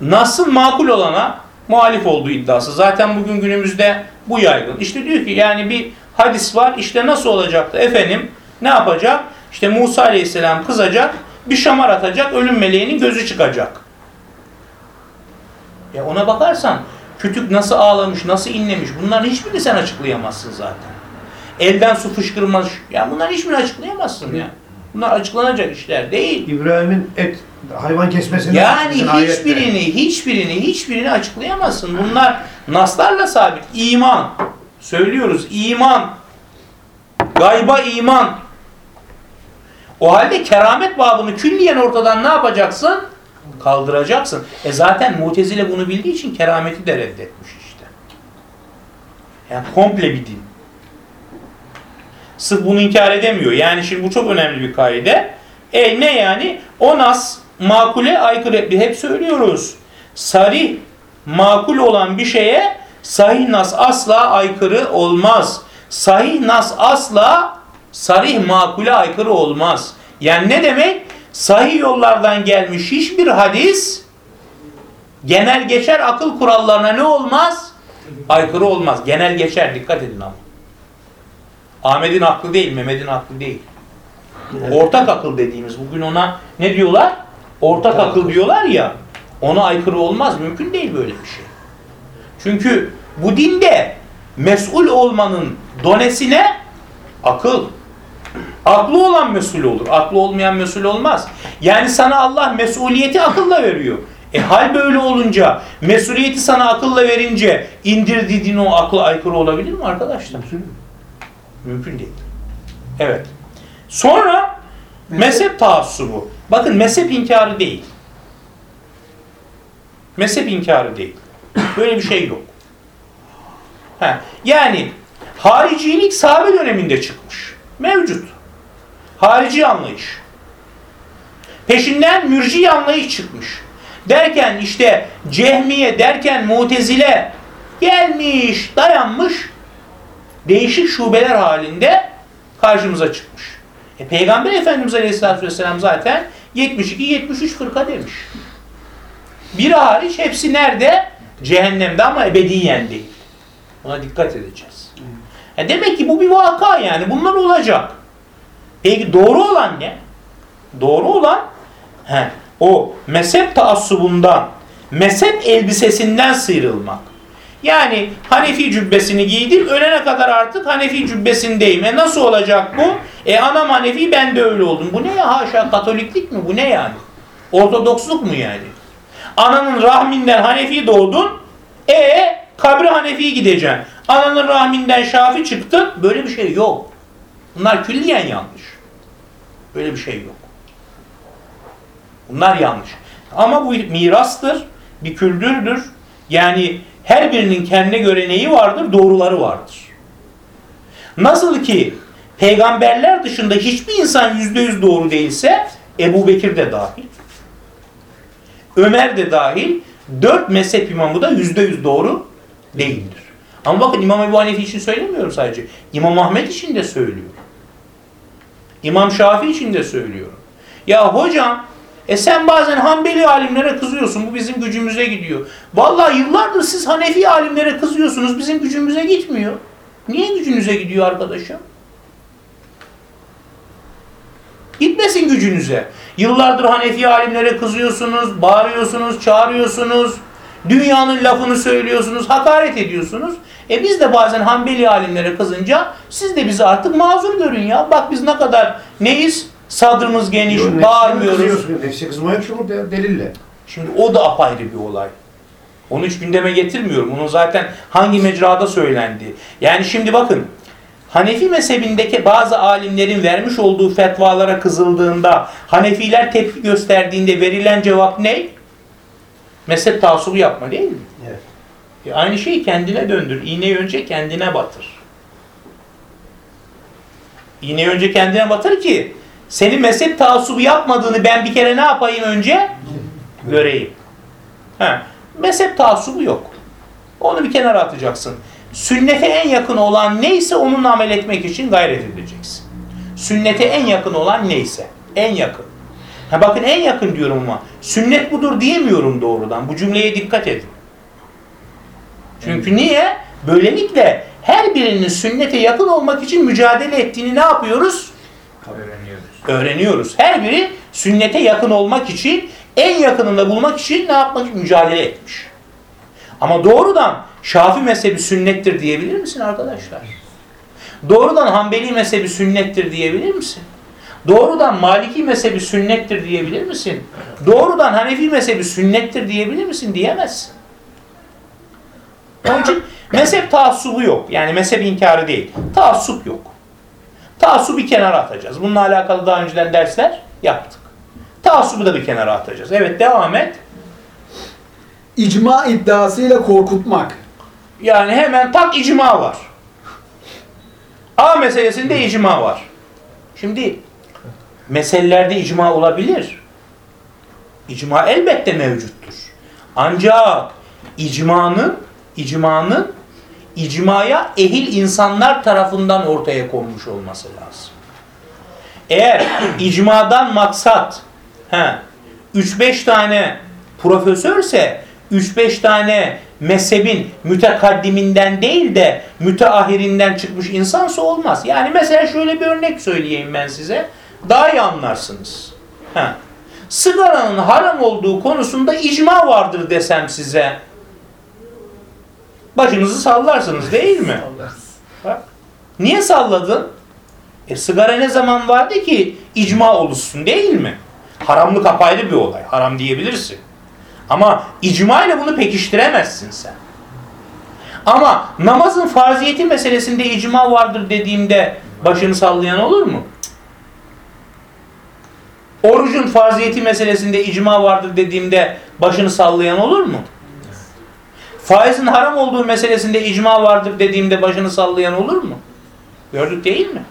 Nas'ın makul olana muhalif olduğu iddiası. Zaten bugün günümüzde bu yaygın. İşte diyor ki yani bir hadis var. İşte nasıl olacaktı efendim? Ne yapacak? İşte Musa Aleyhisselam kızacak, bir şamar atacak, ölüm meleğinin gözü çıkacak. Ya ona bakarsan kütük nasıl ağlamış, nasıl inlemiş bunların hiçbirini sen açıklayamazsın zaten. Elden su fışkırmaz. Ya bunların hiçbirini açıklayamazsın ya. Bunlar açıklanacak işler değil. İbrahim'in et hayvan kesmesini Yani ayette. hiçbirini, hiçbirini, hiçbirini açıklayamazsın. Bunlar naslarla sabit. İman. Söylüyoruz iman. Gayba iman. O halde keramet babını külliyen ortadan ne yapacaksın? Kaldıracaksın. E zaten Mutezile bunu bildiği için kerameti de reddetmiş işte. Yani komple bir din. Sırf bunu inkar edemiyor. Yani şimdi bu çok önemli bir kaide. E ne yani? O nas makule aykırı. Hep söylüyoruz. Sarih makul olan bir şeye sahih nas asla aykırı olmaz. Sahih nas asla sarih makule aykırı olmaz. Yani ne demek? Sahih yollardan gelmiş hiçbir hadis genel geçer akıl kurallarına ne olmaz? Aykırı olmaz. Genel geçer. Dikkat edin ama. Ahmet'in aklı değil, Mehmet'in aklı değil. Ortak akıl dediğimiz bugün ona ne diyorlar? Ortak akıl diyorlar ya. Ona aykırı olmaz. Mümkün değil böyle bir şey. Çünkü bu dinde mesul olmanın donesine akıl. Aklı olan mesul olur. Aklı olmayan mesul olmaz. Yani sana Allah mesuliyeti akılla veriyor. E hal böyle olunca, mesuliyeti sana akılla verince indir dediğin o akla aykırı olabilir mi arkadaşlar? Mümkün değil. Evet. Sonra mezhep taassubu. Bakın mezhep inkarı değil. Mezhep inkarı değil. Böyle bir şey yok. Ha, yani haricilik sahabe döneminde çıkmış. Mevcut. Harici anlayış. Peşinden mürci anlayış çıkmış. Derken işte cehmiye derken mutezile gelmiş, dayanmış değişik şubeler halinde karşımıza çıkmış. E, Peygamber Efendimiz Aleyhisselatü Vesselam zaten 72-73 fırka demiş. Biri hariç hepsi nerede? Cehennemde ama ebediyen değil. Buna dikkat edeceğiz. E demek ki bu bir vaka yani. Bunlar olacak. Peki doğru olan ne? Doğru olan he, o mezhep taassubundan, mezhep elbisesinden sıyrılmak. Yani Hanefi cübbesini giydim, ölene kadar artık Hanefi cübbesindeyim. E nasıl olacak bu? E anam Hanefi, ben de öyle oldum. Bu ne ya haşa, katoliklik mi? Bu ne yani? Ortodoksluk mu yani? Ananın rahminden Hanefi doğdun, e kabri Hanefi gideceksin. Ananın rahminden Şafi çıktın, böyle bir şey yok. Bunlar külliyen yanlış. Böyle bir şey yok. Bunlar yanlış. Ama bu mirastır, bir küldürdür. Yani her birinin kendine göre neyi vardır? Doğruları vardır. Nasıl ki peygamberler dışında hiçbir insan yüzde yüz doğru değilse Ebu Bekir de dahil. Ömer de dahil. Dört mezhep imamı da yüzde yüz doğru değildir. Ama bakın İmam Ebu Hanefi için söylemiyorum sadece. İmam Ahmet için de söylüyorum. İmam Şafii için de söylüyorum. Ya hocam e sen bazen Hanbeli alimlere kızıyorsun. Bu bizim gücümüze gidiyor. Vallahi yıllardır siz Hanefi alimlere kızıyorsunuz. Bizim gücümüze gitmiyor. Niye gücünüze gidiyor arkadaşım? Gitmesin gücünüze. Yıllardır Hanefi alimlere kızıyorsunuz, bağırıyorsunuz, çağırıyorsunuz. Dünyanın lafını söylüyorsunuz, hakaret ediyorsunuz. E biz de bazen Hanbeli alimlere kızınca siz de bizi artık mazur görün ya. Bak biz ne kadar neyiz? Sadrımız geniş, bağırmıyoruz. Nefsi kızma yok şu de- delille. Şimdi o da apayrı bir olay. Onu hiç gündeme getirmiyorum. Onun zaten hangi mecrada söylendi. Yani şimdi bakın. Hanefi mezhebindeki bazı alimlerin vermiş olduğu fetvalara kızıldığında, Hanefiler tepki gösterdiğinde verilen cevap ne? Mezhep taassubu yapma değil mi? Evet. E aynı şeyi kendine döndür. İğneyi önce kendine batır. İğneyi önce kendine batır ki senin mezhep taassubu yapmadığını ben bir kere ne yapayım önce? Göreyim. Ha. Mezhep taassubu yok. Onu bir kenara atacaksın. Sünnete en yakın olan neyse onunla amel etmek için gayret edeceksin. Sünnete en yakın olan neyse. En yakın. Ha bakın en yakın diyorum ama sünnet budur diyemiyorum doğrudan. Bu cümleye dikkat edin. Çünkü niye? Böylelikle her birinin sünnete yakın olmak için mücadele ettiğini ne yapıyoruz? Öğreniyoruz. Öğreniyoruz. Her biri sünnete yakın olmak için, en yakınında bulmak için ne yapmak Mücadele etmiş. Ama doğrudan Şafi mezhebi sünnettir diyebilir misin arkadaşlar? Doğrudan Hanbeli mezhebi sünnettir diyebilir misin? Doğrudan Maliki mezhebi sünnettir diyebilir misin? Doğrudan Hanefi mezhebi sünnettir diyebilir misin? Diyemezsin. Onun için mezhep taassubu yok. Yani mezhep inkarı değil. Taassup yok. Taassubu bir kenara atacağız. Bununla alakalı daha önceden dersler yaptık. Taassubu da bir kenara atacağız. Evet devam et. İcma iddiasıyla korkutmak. Yani hemen tak icma var. A meselesinde icma var. Şimdi meselelerde icma olabilir. İcma elbette mevcuttur. Ancak icmanın icmanın icmaya ehil insanlar tarafından ortaya konmuş olması lazım. Eğer icmadan maksat he, 3-5 tane profesörse 3-5 tane mezhebin mütekaddiminden değil de müteahhirinden çıkmış insansa olmaz. Yani mesela şöyle bir örnek söyleyeyim ben size. Daha iyi anlarsınız. Ha. Sigaranın haram olduğu konusunda icma vardır desem size. Başınızı sallarsınız değil mi? Bak. Niye salladın? E sigara ne zaman vardı ki icma oluşsun değil mi? Haramlık apayrı bir olay. Haram diyebilirsin. Ama icma ile bunu pekiştiremezsin sen. Ama namazın farziyeti meselesinde icma vardır dediğimde başını sallayan olur mu? Orucun farziyeti meselesinde icma vardır dediğimde başını sallayan olur mu? Faizin haram olduğu meselesinde icma vardır dediğimde başını sallayan olur mu? Gördük değil mi?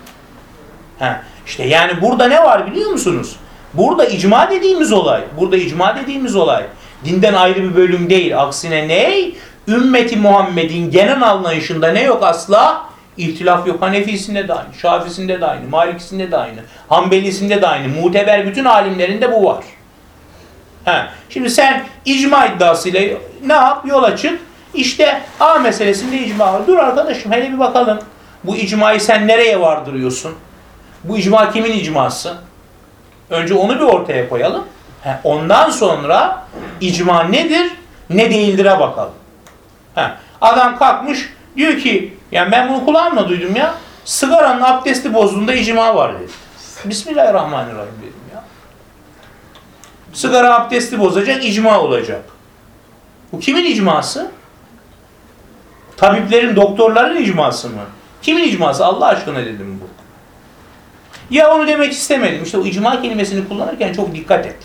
Ha, işte yani burada ne var biliyor musunuz? Burada icma dediğimiz olay, burada icma dediğimiz olay dinden ayrı bir bölüm değil. Aksine ne? Ümmeti Muhammed'in genel anlayışında ne yok asla? İhtilaf yok. Hanefisinde de aynı, Şafisinde de aynı, Malikisinde de aynı, Hanbelisinde de aynı. Muteber bütün alimlerinde bu var. Ha, şimdi sen icma iddiasıyla ne yap? Yola çık. İşte A meselesinde icma var. Dur arkadaşım hele bir bakalım. Bu icmayı sen nereye vardırıyorsun? Bu icma kimin icması? Önce onu bir ortaya koyalım. He, ondan sonra icma nedir, ne değildir'e bakalım. He, adam kalkmış diyor ki, yani ben bunu kulağımla duydum ya, sigaranın abdesti bozduğunda icma var dedi. Bismillahirrahmanirrahim dedim ya. Sigara abdesti bozacak, icma olacak. Bu kimin icması? Tabiplerin, doktorların icması mı? Kimin icması? Allah aşkına dedim bu. Ya onu demek istemedim. İşte o icma kelimesini kullanırken çok dikkat et.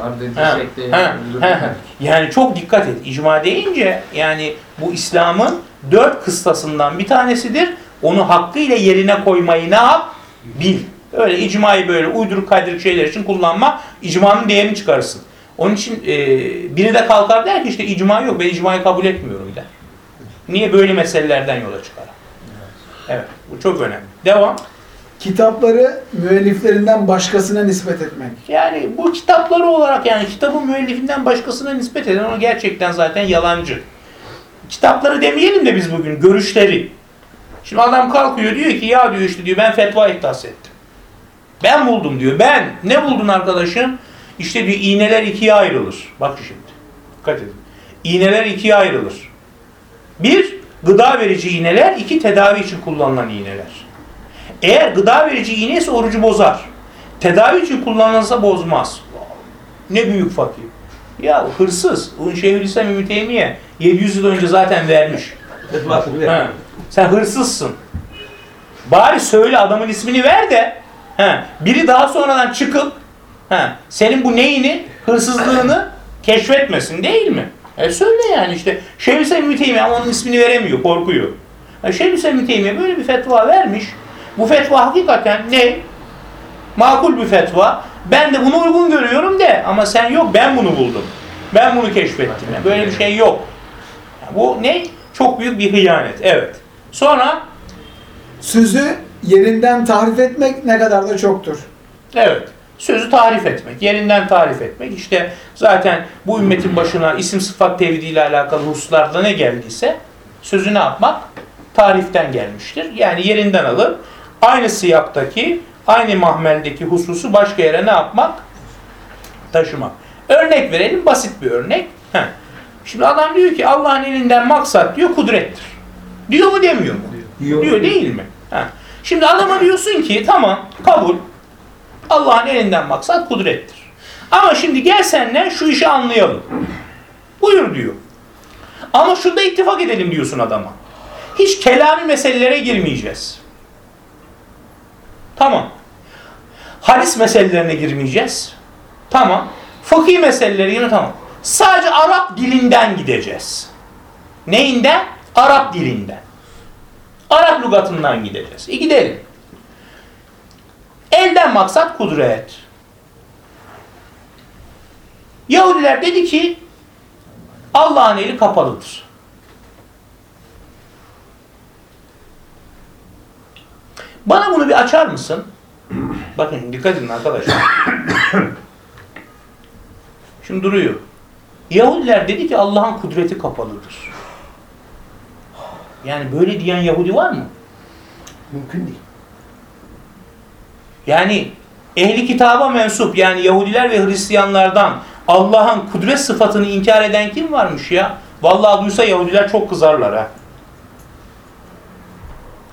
Var Ha, ha, yani, ha, ha. Yani çok dikkat et. İcma deyince yani bu İslam'ın dört kıstasından bir tanesidir. Onu hakkıyla yerine koymayı ne yap? Bil. Öyle icmayı böyle uyduruk kaydırık şeyler için kullanma. icmanın değerini çıkarırsın. Onun için e, biri de kalkar der ki işte icma yok ben icmayı kabul etmiyorum der. Niye böyle meselelerden yola çıkar? Evet bu çok önemli. Devam. Kitapları müelliflerinden başkasına nispet etmek. Yani bu kitapları olarak yani kitabın müellifinden başkasına nispet eden o gerçekten zaten yalancı. Kitapları demeyelim de biz bugün görüşleri. Şimdi adam kalkıyor diyor ki ya diyor işte diyor ben fetva ihtas ettim. Ben buldum diyor. Ben. Ne buldun arkadaşım? İşte diyor iğneler ikiye ayrılır. Bak şimdi. Dikkat edin. İğneler ikiye ayrılır. Bir, gıda verici iğneler. iki tedavi için kullanılan iğneler. Eğer gıda verici iğne ise orucu bozar. Tedavi için kullanılırsa bozmaz. Ne büyük fakir. Ya hırsız. Şeyhülislam İbni Teymiye 700 yıl önce zaten vermiş. Ha, Sen hırsızsın. Bari söyle adamın ismini ver de ha, biri daha sonradan çıkıp ha, senin bu neyini, hırsızlığını keşfetmesin değil mi? E söyle yani işte Şeyhülislam İbni Teymiye ama onun ismini veremiyor, korkuyor. E, Şeyhülislam İbni Teymiye böyle bir fetva vermiş. Bu fetva hakikaten ne? Makul bir fetva. Ben de bunu uygun görüyorum de ama sen yok ben bunu buldum. Ben bunu keşfettim. Yani böyle bir şey yok. Yani bu ne? Çok büyük bir hıyanet. Evet. Sonra Sözü yerinden tahrif etmek ne kadar da çoktur. evet sözü tarif etmek, yerinden tarif etmek. İşte zaten bu ümmetin başına isim sıfat tevhidi ile alakalı hususlarda ne geldiyse sözü ne yapmak? Tariften gelmiştir. Yani yerinden alıp aynı siyaktaki, aynı mahmeldeki hususu başka yere ne yapmak? Taşımak. Örnek verelim, basit bir örnek. Heh. Şimdi adam diyor ki Allah'ın elinden maksat diyor kudrettir. Diyor mu demiyor mu? Diyor. Diyor değil mi? Heh. Şimdi adama diyorsun ki tamam kabul. Allah'ın elinden maksat kudrettir. Ama şimdi gel senle şu işi anlayalım. Buyur diyor. Ama şurada ittifak edelim diyorsun adama. Hiç kelami meselelere girmeyeceğiz. Tamam. Hadis meselelerine girmeyeceğiz. Tamam. Fıkhi meseleleri yine tamam. Sadece Arap dilinden gideceğiz. Neyinden? Arap dilinden. Arap lügatından gideceğiz. E gidelim. Elden maksat kudret. Yahudiler dedi ki Allah'ın eli kapalıdır. Bana bunu bir açar mısın? Bakın dikkat edin arkadaşlar. Şimdi duruyor. Yahudiler dedi ki Allah'ın kudreti kapalıdır. Yani böyle diyen Yahudi var mı? Mümkün değil. Yani ehli kitaba mensup yani Yahudiler ve Hristiyanlardan Allah'ın kudret sıfatını inkar eden kim varmış ya? Vallahi duysa Yahudiler çok kızarlar ha.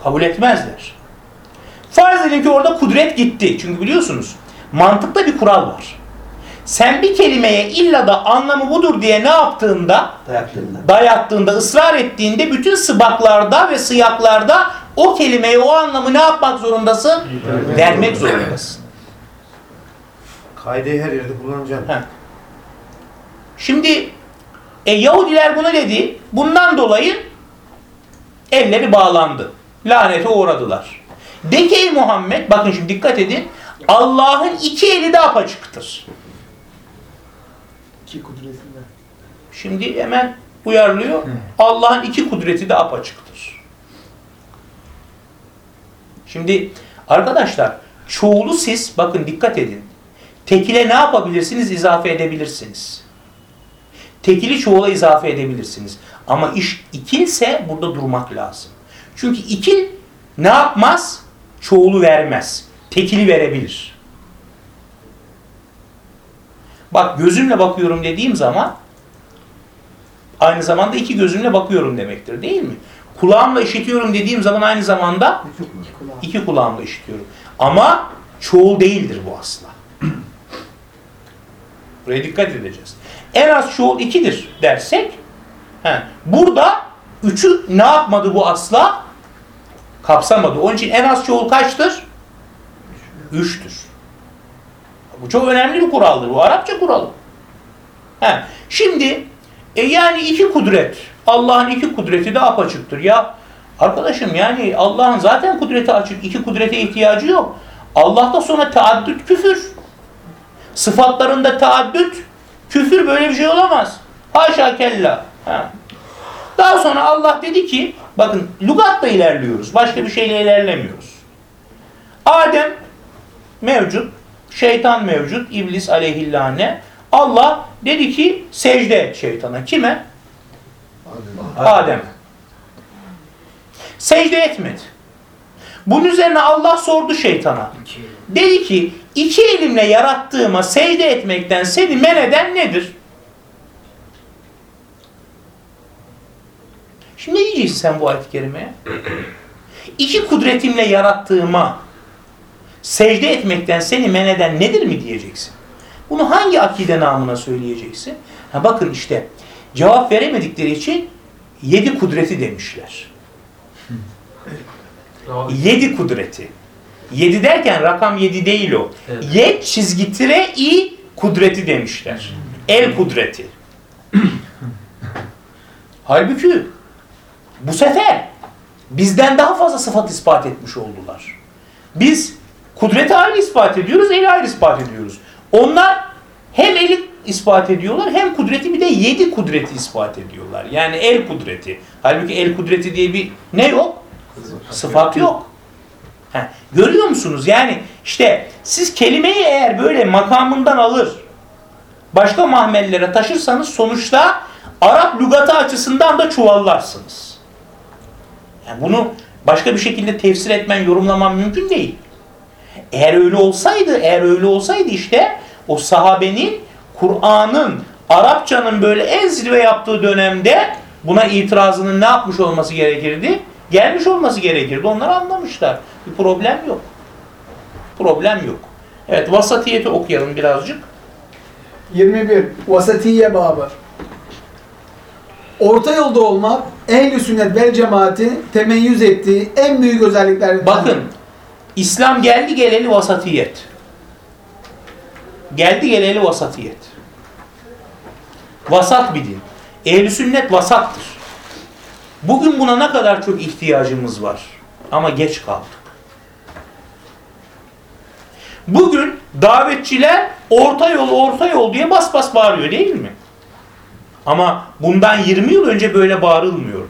Kabul etmezler. Farz edin ki orada kudret gitti. Çünkü biliyorsunuz mantıkta bir kural var. sen bir kelimeye illa da anlamı budur diye ne yaptığında Dayaklığında. dayattığında, ısrar ettiğinde bütün sıbaklarda ve sıyaklarda o kelimeye o anlamı ne yapmak zorundasın? Vermek zorundasın. Kaideyi her yerde kullanacaksın. Heh. Şimdi e, Yahudiler bunu dedi. Bundan dolayı elleri bağlandı. Lanete uğradılar. De ki ey Muhammed, bakın şimdi dikkat edin. Allah'ın iki eli de apaçıktır. İki kudretinde. Şimdi hemen uyarlıyor. Allah'ın iki kudreti de apaçıktır. Şimdi arkadaşlar çoğulu siz bakın dikkat edin. Tekile ne yapabilirsiniz? İzafe edebilirsiniz. Tekili çoğula izafe edebilirsiniz. Ama iş ikilse burada durmak lazım. Çünkü ikil ne yapmaz? Çoğulu vermez. Tekili verebilir. Bak gözümle bakıyorum dediğim zaman aynı zamanda iki gözümle bakıyorum demektir değil mi? Kulağımla işitiyorum dediğim zaman aynı zamanda İki kulağı. iki kulağımla işitiyorum. Ama çoğul değildir bu asla. Buraya dikkat edeceğiz. En az çoğul ikidir dersek he, burada üçü ne yapmadı bu asla? Kapsamadı. Onun için en az çoğul kaçtır? Üçtür. Bu çok önemli bir kuraldır. Bu Arapça kuralı. He, şimdi e yani iki kudret. Allah'ın iki kudreti de apaçıktır. Ya arkadaşım yani Allah'ın zaten kudreti açık. iki kudrete ihtiyacı yok. Allah'ta sonra taaddüt küfür. Sıfatlarında taaddüt küfür böyle bir şey olamaz. Haşa kella. Ha. Daha sonra Allah dedi ki bakın lügatla ilerliyoruz. Başka bir şeyle ilerlemiyoruz. Adem mevcut. Şeytan mevcut. İblis aleyhillâne. Allah dedi ki secde et şeytana. Kime? Adem. Secde etmedi. Bunun üzerine Allah sordu şeytana. Dedi ki iki elimle yarattığıma secde etmekten seni men eden nedir? Şimdi ne diyeceksin sen bu ayet-i kerimeye? İki kudretimle yarattığıma secde etmekten seni men eden nedir mi diyeceksin? Bunu hangi akide namına söyleyeceksin? Ha bakın işte cevap veremedikleri için yedi kudreti demişler. Yedi kudreti. Yedi derken rakam yedi değil o. Evet. Yed çizgi tire i kudreti demişler. El kudreti. Halbuki bu sefer bizden daha fazla sıfat ispat etmiş oldular. Biz kudreti ayrı ispat ediyoruz, eli ayrı ispat ediyoruz. Onlar hem eli ispat ediyorlar hem kudreti bir de yedi kudreti ispat ediyorlar. Yani el kudreti. Halbuki el kudreti diye bir ne yok? Sıfat yok. Heh, görüyor musunuz? Yani işte siz kelimeyi eğer böyle makamından alır, başka mahmellere taşırsanız sonuçta Arap lügatı açısından da çuvallarsınız. Yani bunu başka bir şekilde tefsir etmen, yorumlaman mümkün değil. Eğer öyle olsaydı, eğer öyle olsaydı işte o sahabenin Kur'an'ın, Arapçanın böyle en zirve yaptığı dönemde buna itirazının ne yapmış olması gerekirdi? Gelmiş olması gerekirdi. Onlar anlamışlar. Bir problem yok. Problem yok. Evet, vasatiyeti okuyalım birazcık. 21. Vasatiye babı. Orta yolda olmak ehl-i sünnet vel cemaati temeyyüz ettiği en büyük özelliklerden. Bakın, İslam geldi geleli vasatiyet. Geldi geleli vasatiyet. Vasat bir din. Ehl-i sünnet vasattır. Bugün buna ne kadar çok ihtiyacımız var. Ama geç kaldık. Bugün davetçiler orta yol orta yol diye bas bas bağırıyor değil mi? Ama bundan 20 yıl önce böyle bağırılmıyordu.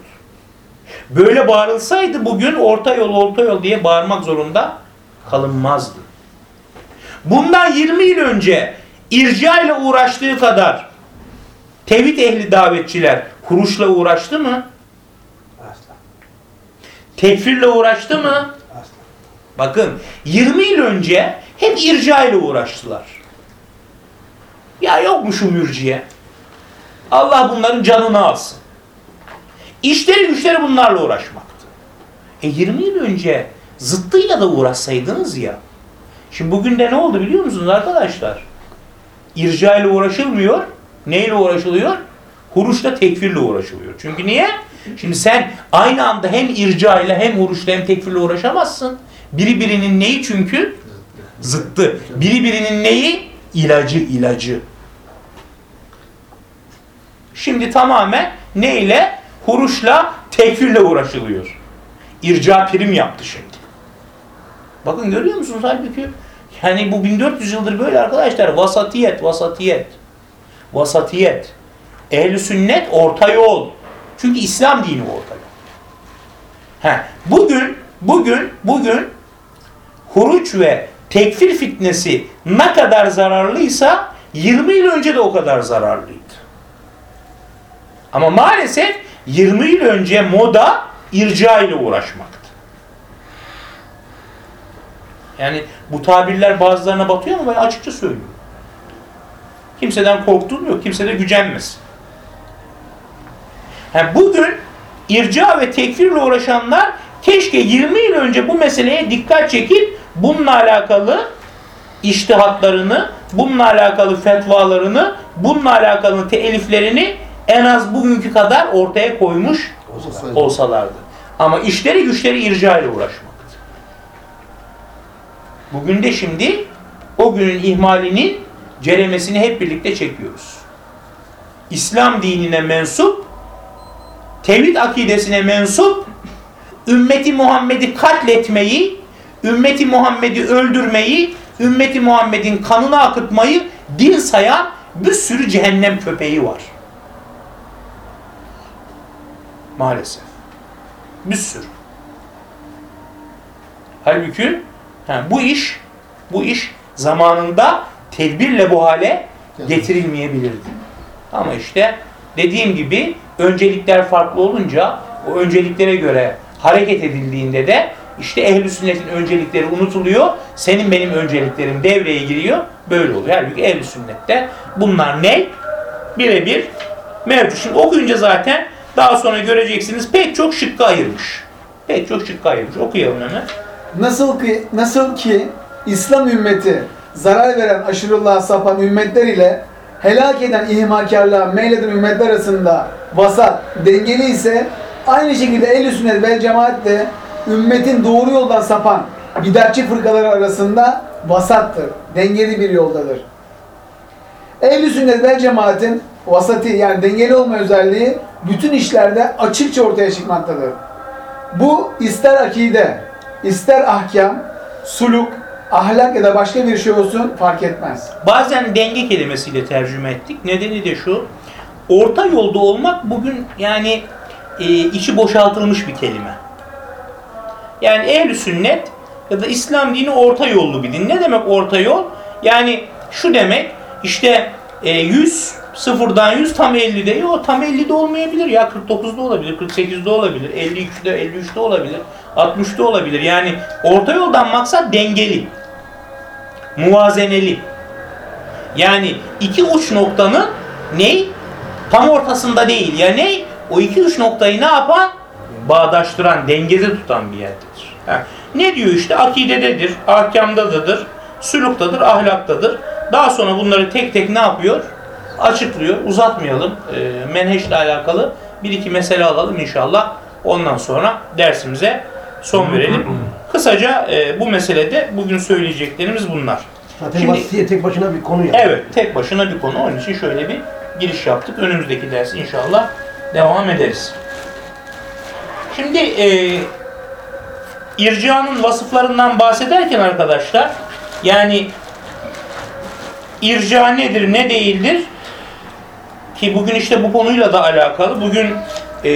Böyle bağırılsaydı bugün orta yol orta yol diye bağırmak zorunda kalınmazdı. Bundan 20 yıl önce irca ile uğraştığı kadar tevhid ehli davetçiler huruşla uğraştı mı? Tekfirle uğraştı mı? Asla. Bakın 20 yıl önce hep irca ile uğraştılar. Ya yok mu şu mürciye? Allah bunların canını alsın. İşleri güçleri bunlarla uğraşmaktı. E 20 yıl önce zıttıyla da uğraşsaydınız ya. Şimdi bugün de ne oldu biliyor musunuz arkadaşlar? irca ile uğraşılmıyor. Neyle uğraşılıyor? Huruşla tekfirle uğraşılıyor. Çünkü niye? Şimdi sen aynı anda hem irca ile hem huruşla hem tekfirle uğraşamazsın. Biri birinin neyi çünkü? Zıttı. Biri birinin neyi? İlacı, ilacı. Şimdi tamamen neyle? Huruşla, tekfirle uğraşılıyor. İrca prim yaptı şimdi. Bakın görüyor musunuz halbuki? Yani bu 1400 yıldır böyle arkadaşlar. Vasatiyet, vasatiyet. Vasatiyet. Ehl-i sünnet orta yol. Çünkü İslam dini orta yol. He, bugün, bugün, bugün huruç ve tekfir fitnesi ne kadar zararlıysa 20 yıl önce de o kadar zararlıydı. Ama maalesef 20 yıl önce moda irca ile uğraşmaktı. Yani bu tabirler bazılarına batıyor ama ben açıkça söylüyorum. Kimseden korktuğum yok. Kimse de gücenmesin. Yani bugün irca ve tekfirle uğraşanlar keşke 20 yıl önce bu meseleye dikkat çekip bununla alakalı iştihatlarını, bununla alakalı fetvalarını, bununla alakalı teliflerini en az bugünkü kadar ortaya koymuş Olsaydı. olsalardı. Ama işleri güçleri irca ile uğraşmaktı. Bugün de şimdi o günün ihmalinin ceremesini hep birlikte çekiyoruz. İslam dinine mensup, tevhid akidesine mensup, ümmeti Muhammed'i katletmeyi, ümmeti Muhammed'i öldürmeyi, ümmeti Muhammed'in kanını akıtmayı din sayan bir sürü cehennem köpeği var. Maalesef. Bir sürü. Halbuki ha, bu iş bu iş zamanında tedbirle bu hale getirilmeyebilirdi. Ama işte dediğim gibi öncelikler farklı olunca o önceliklere göre hareket edildiğinde de işte ehl sünnetin öncelikleri unutuluyor. Senin benim önceliklerim devreye giriyor. Böyle oluyor. Halbuki ehl sünnette bunlar ne? Birebir mevcut. Şimdi okuyunca zaten daha sonra göreceksiniz pek çok şıkkı ayırmış. Pek çok şıkkı ayırmış. Okuyalım hemen. Nasıl ki, nasıl ki İslam ümmeti zarar veren aşırılığa sapan ümmetler ile helak eden ihmalkarlığa meyleden ümmetler arasında vasat, dengeli ise aynı şekilde ehl sünnet vel cemaatle ümmetin doğru yoldan sapan bidatçı fırkaları arasında vasattır. Dengeli bir yoldadır. Ehl-i sünnet vel cemaatin vasati yani dengeli olma özelliği bütün işlerde açıkça ortaya çıkmaktadır. Bu ister akide, ister ahkam, suluk, ahlak ya da başka bir şey olsun fark etmez. Bazen denge kelimesiyle tercüme ettik. Nedeni de şu. Orta yolda olmak bugün yani e, içi boşaltılmış bir kelime. Yani ehl sünnet ya da İslam dini orta yollu bir din. Ne demek orta yol? Yani şu demek işte e, 100 sıfırdan 100 tam 50'de. Yok tam 50'de olmayabilir ya 49'da olabilir, 48'de olabilir, 53'de, 53'de olabilir, 60'da olabilir. Yani orta yoldan maksat dengeli muvazeneli. Yani iki uç noktanın ne? Tam ortasında değil. Ya ne? O iki uç noktayı ne yapan? Bağdaştıran, dengede tutan bir yerdedir. Ha. Ne diyor işte? Akidededir, ahkamdadır, süluktadır, ahlaktadır. Daha sonra bunları tek tek ne yapıyor? Açıklıyor. Uzatmayalım. E, menheşle alakalı bir iki mesele alalım inşallah. Ondan sonra dersimize son verelim. Kısaca e, bu meselede bugün söyleyeceklerimiz bunlar. Zaten Şimdi- vasiyet tek başına bir konu yani. Evet, tek başına bir konu. Onun için şöyle bir giriş yaptık. Önümüzdeki ders inşallah devam ederiz. Şimdi e, ircanın vasıflarından bahsederken arkadaşlar, yani irca nedir, ne değildir? Ki bugün işte bu konuyla da alakalı. Bugün e,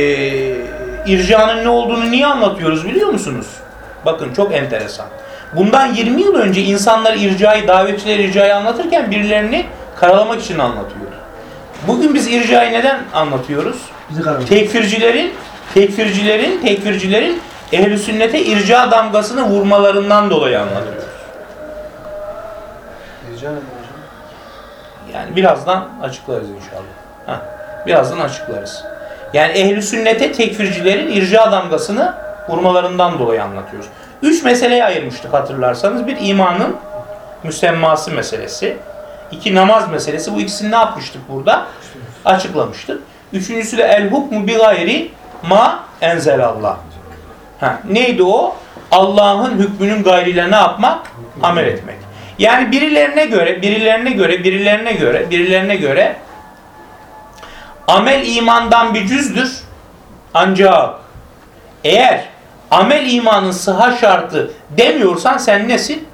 ircanın ne olduğunu niye anlatıyoruz biliyor musunuz? Bakın çok enteresan. Bundan 20 yıl önce insanlar ircayı, davetçiler ircayı anlatırken birilerini karalamak için anlatıyordu. Bugün biz ircayı neden anlatıyoruz? Tekfircilerin, tekfircilerin, tekfircilerin ehl sünnete irca damgasını vurmalarından dolayı anlatıyoruz. Rica ederim hocam. Yani birazdan açıklarız inşallah. Heh, birazdan açıklarız. Yani ehli sünnete tekfircilerin irca damgasını vurmalarından dolayı anlatıyoruz. Üç meseleye ayırmıştık hatırlarsanız. Bir imanın müsemması meselesi. İki namaz meselesi. Bu ikisini ne yapmıştık burada? Açıklamıştık. Üçüncüsü de el hukmu bi gayri ma enzelallah. Ha, neydi o? Allah'ın hükmünün gayriyle ne yapmak? Amel etmek. Yani birilerine göre, birilerine göre, birilerine göre, birilerine göre amel imandan bir cüzdür. Ancak eğer amel imanın sıha şartı demiyorsan sen nesin?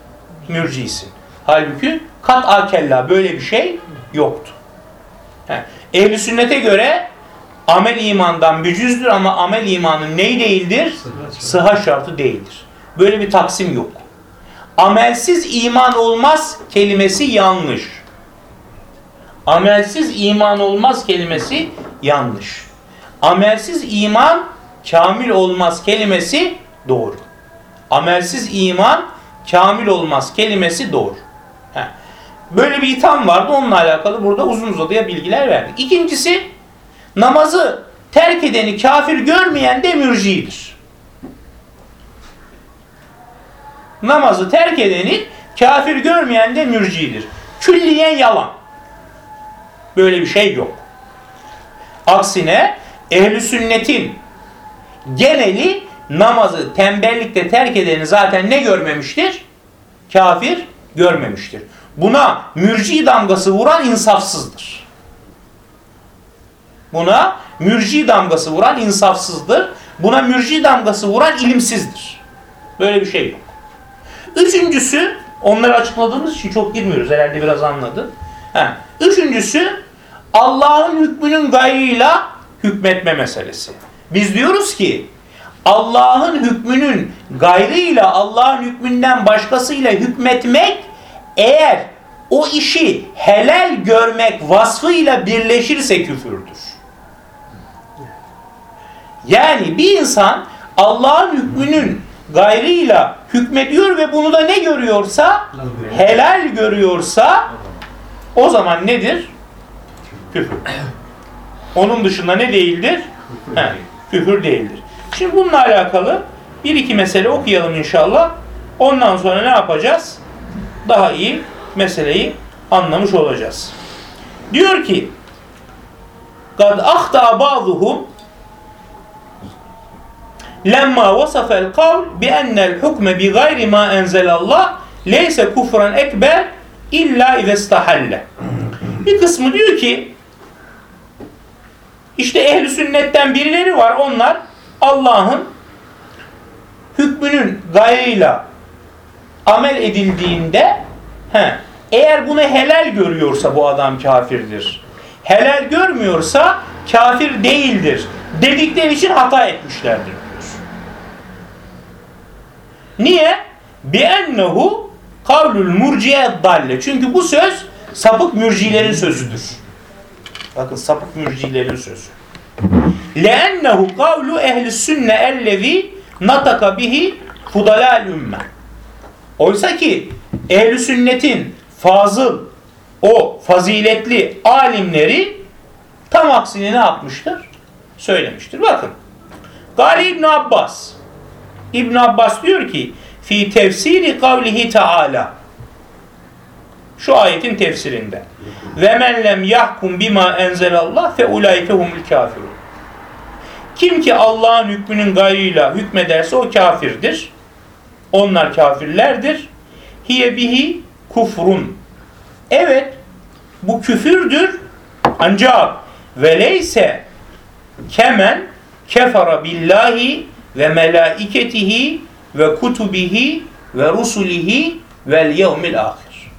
Mürcisin. Halbuki kat kella böyle bir şey yoktu. He. Ehli sünnete göre amel imandan bir cüzdür ama amel imanın neyi değildir? Sıha şartı değildir. Böyle bir taksim yok. Amelsiz iman olmaz kelimesi yanlış. Amelsiz iman olmaz kelimesi yanlış. Amelsiz iman kamil olmaz kelimesi doğru. Amelsiz iman kamil olmaz kelimesi doğru. Heh. Böyle bir itham vardı. Onunla alakalı burada uzun uzadıya bilgiler verdik. İkincisi namazı terk edeni kafir görmeyen de mürcidir. Namazı terk edeni kafir görmeyen de mürcidir. Külliyen yalan. Böyle bir şey yok. Aksine ehli sünnetin geneli namazı tembellikte terk edeni zaten ne görmemiştir? Kafir görmemiştir. Buna mürci damgası vuran insafsızdır. Buna mürci damgası vuran insafsızdır. Buna mürci damgası vuran ilimsizdir. Böyle bir şey yok. Üçüncüsü, onları açıkladığımız için çok girmiyoruz. Herhalde biraz anladın. Ha. Üçüncüsü, Allah'ın hükmünün gayrıyla hükmetme meselesi. Biz diyoruz ki, Allah'ın hükmünün gayrıyla Allah'ın hükmünden başkasıyla hükmetmek eğer o işi helal görmek vasfıyla birleşirse küfürdür. Yani bir insan Allah'ın hükmünün gayrıyla hükmediyor ve bunu da ne görüyorsa helal görüyorsa o zaman nedir? Küfür. Onun dışında ne değildir? He, küfür değildir. Şimdi bununla alakalı bir iki mesele okuyalım inşallah. Ondan sonra ne yapacağız? Daha iyi meseleyi anlamış olacağız. Diyor ki قَدْ أَخْتَى بَعْضُهُمْ لَمَّا وَصَفَ الْقَوْلِ بِأَنَّ الْحُكْمَ بِغَيْرِ مَا أَنْزَلَ اللّٰهِ لَيْسَ كُفْرًا اَكْبَرْ اِلَّا اِذَا اسْتَحَلَّ Bir kısmı diyor ki işte ehli sünnetten birileri var onlar Allah'ın hükmünün gayrıyla amel edildiğinde he, eğer bunu helal görüyorsa bu adam kafirdir. Helal görmüyorsa kafir değildir. Dedikleri için hata etmişlerdir diyor. Niye? بِأَنَّهُ kavlul murciye dalle. Çünkü bu söz sapık mürcilerin sözüdür. Bakın sapık mürcilerin sözü. لَاَنَّهُ kavlu ehli sünne ellezî nataka bihi fudalâl ümme. Oysa ki ehli sünnetin fazıl, o faziletli alimleri tam aksini ne yapmıştır? Söylemiştir. Bakın. Gali İbn Abbas. İbn Abbas diyor ki fi tefsiri kavlihi taala şu ayetin tefsirinde ve men lem yahkum bima enzelallah fe ulaike humul kafirun kim ki Allah'ın hükmünün gayrıyla hükmederse o kafirdir. Onlar kafirlerdir. Hiye bihi kufrun. Evet bu küfürdür. Ancak veleyse kemen kefara billahi ve melaiketihi ve kutubihi ve rusulihi vel yevmil ahir.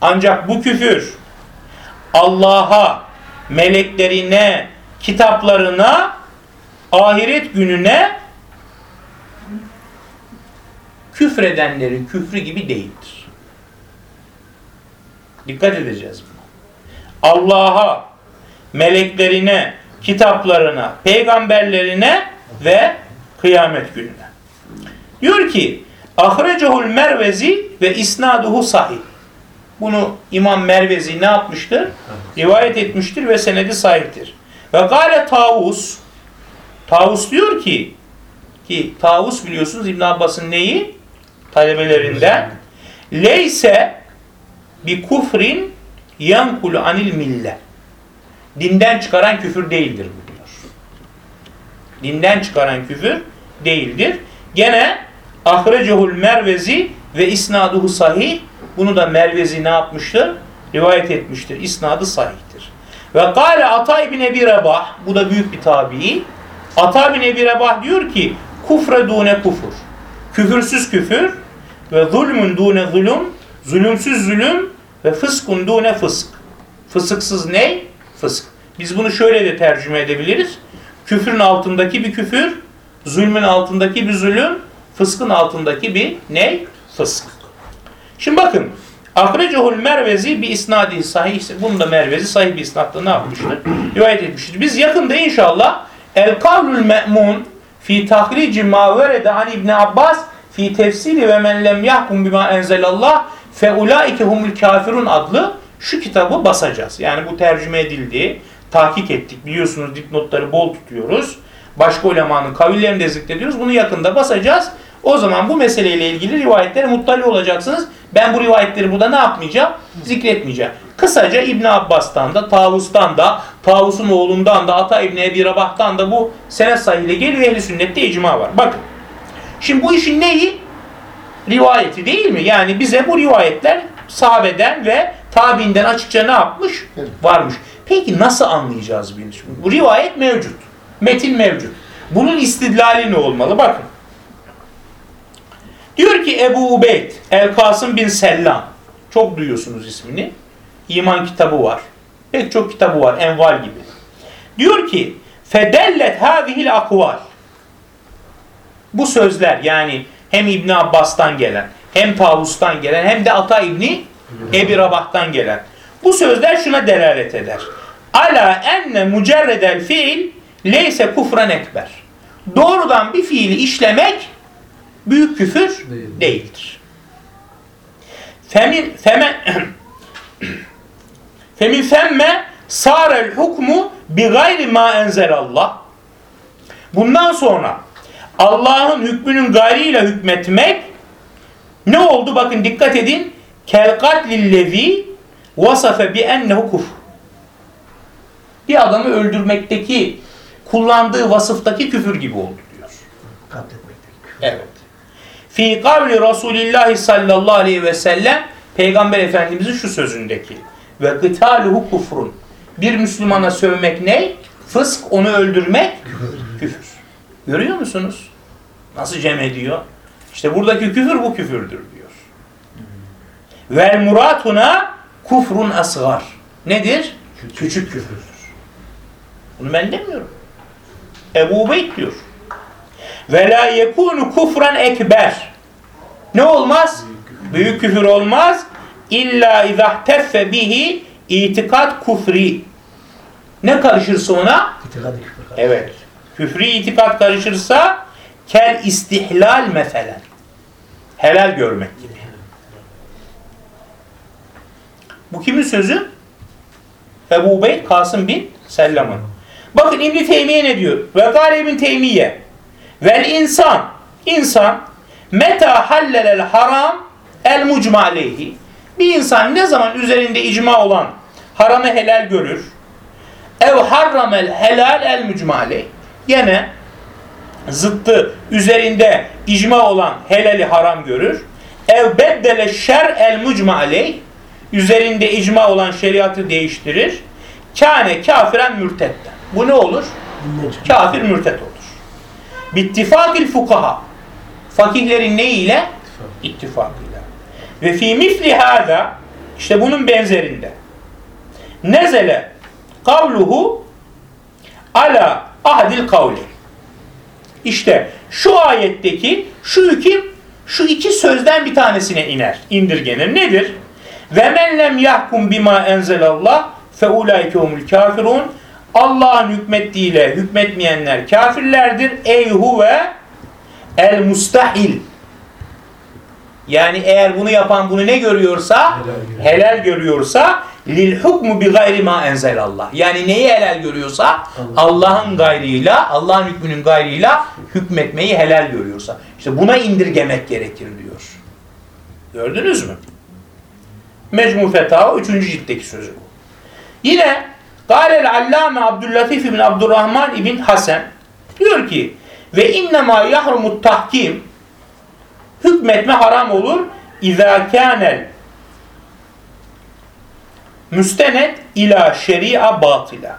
Ancak bu küfür Allah'a, meleklerine, kitaplarına ahiret gününe küfredenlerin küfrü gibi değildir. Dikkat edeceğiz buna. Allah'a, meleklerine, kitaplarına, peygamberlerine ve kıyamet gününe. Diyor ki Ahrecehul Mervezi ve isnaduhu sahih. Bunu İmam Mervezi ne yapmıştır? Rivayet etmiştir ve senedi sahiptir. Ve gale Tavus Tavus diyor ki ki Tavus biliyorsunuz İbn Abbas'ın neyi? Talebelerinden. Leyse bi kufrin yankulu anil mille. Dinden çıkaran küfür değildir diyor. Dinden çıkaran küfür değildir. Gene ahrecehul mervezi ve isnaduhu sahih. Bunu da mervezi ne yapmıştır? Rivayet etmiştir. İsnadı sahihtir. Ve kâle Ata ibn Ebi Rebah, bu da büyük bir tabii. Ata ibn Ebi Rebah diyor ki, kufre dune kufur. Küfürsüz küfür ve zulmün dune zulüm, zulümsüz zulüm ve fıskun dune fısk. Fısıksız ne? Fısk. Biz bunu şöyle de tercüme edebiliriz. Küfrün altındaki bir küfür, zulmün altındaki bir zulüm, fıskın altındaki bir ne? Fısk. Şimdi bakın. Ahrecehul Mervezi bir isnadi sahih. Bunu da Mervezi sahih bir isnatla ne yapmıştır? Rivayet etmiştir. Biz yakında inşallah El Kavlül Me'mun fi tahrici ma verede an İbn Abbas fi tefsiri ve men lem yahkum bima enzelallah fe ulaike humul kafirun adlı şu kitabı basacağız. Yani bu tercüme edildi, tahkik ettik. Biliyorsunuz dipnotları bol tutuyoruz. Başka ulemanın kavillerini de zikrediyoruz. Bunu yakında basacağız. O zaman bu meseleyle ilgili rivayetlere muttali olacaksınız. Ben bu rivayetleri burada ne yapmayacağım? Zikretmeyeceğim. Kısaca İbn Abbas'tan da, Tavus'tan da, Tavus'un oğlundan da, Ata İbni Ebi Rabah'tan da bu senet sahiyle geliyor. Ehli sünnette icma var. Bakın. Şimdi bu işin neyi? Rivayeti değil mi? Yani bize bu rivayetler sahabeden ve tabiinden açıkça ne yapmış? Varmış. Peki nasıl anlayacağız bunu? Şimdi Bu rivayet mevcut. Metin mevcut. Bunun istidlali ne olmalı? Bakın. Diyor ki Ebu Ubeyd, El Kasım bin Sellam. Çok duyuyorsunuz ismini. İman kitabı var. Pek çok kitabı var. Enval gibi. Diyor ki Fedellet hâzihil akval. Bu sözler yani hem İbn Abbas'tan gelen, hem Tavus'tan gelen, hem de Ata İbni Ebi Rabah'tan gelen. Bu sözler şuna delalet eder. Ala enne mücerredel fiil leyse kufran ekber. Doğrudan bir fiili işlemek büyük küfür Değil. değildir. Femin femen femin femme sarel hukmu bi gayri ma enzelallah. Bundan sonra Allah'ın hükmünün gayriyle hükmetmek ne oldu? Bakın dikkat edin. Kel katlillezi vasafe bi ennehu kufr. Bir adamı öldürmekteki kullandığı vasıftaki küfür gibi oldu diyor. Katletmekteki. Evet. Fi kavli Resulillahi sallallahu aleyhi ve sellem Peygamber Efendimizin şu sözündeki ve gıtaluhu kufrun. Bir Müslümana sövmek ne? Fısk, onu öldürmek küfür. Görüyor musunuz? Nasıl cem ediyor? İşte buradaki küfür bu küfürdür diyor. Vel muratuna kufrun asgar. Nedir? Küçük küfürdür. Bunu ben demiyorum. Ebu Ubeyd diyor. Ve la yekunu kufran ekber. Ne olmaz? Büyük küfür olmaz. İlla izahteffe bihi itikat kufri. Ne karışırsa ona? İtikadi küfür. Evet. Küfri itikat karışırsa kel istihlal meselen. Helal görmek gibi. Bu kimin sözü? Ebu Ubeyd Kasım bin Sellam'ın. Bakın İbn Teymiye ne diyor? Ve gâle İbn Teymiye vel insan insan meta hallelel haram el mucma aleyhi bir insan ne zaman üzerinde icma olan haramı helal görür ev harramel helal el mucma aleyh gene zıttı üzerinde icma olan helali haram görür ev beddele şer el mucma aleyh üzerinde icma olan şeriatı değiştirir kâne kafiren mürtetten bu ne olur? Kafir mürtet olur. Bittifakil fukaha. Fakihlerin neyiyle? İttifakıyla. Ve fi misli hâzâ işte bunun benzerinde. Nezele kavluhu ala ahdil kavli. İşte şu ayetteki şu hüküm şu iki sözden bir tanesine iner, indirgenir. Nedir? Ve men lem yahkum bima enzelallah fe ulaike humul kafirun. Allah'ın hükmettiğiyle hükmetmeyenler kafirlerdir. Ey huve el mustahil. Yani eğer bunu yapan bunu ne görüyorsa görüyor. helal görüyorsa lil hukmu bi gayri ma enzelallah. Yani neyi helal görüyorsa Allah'ın gayrıyla, Allah'ın hükmünün gayrıyla hükmetmeyi helal görüyorsa. İşte buna indirgemek gerekir diyor. Gördünüz mü? Mecmu Fetava 3. ciltteki sözü bu. Yine Galel Allame Abdüllatif bin Abdurrahman ibn Hasan diyor ki ve innema yahrumut tahkim hükmetme haram olur izâ kânel müstenet ila şeria batıla.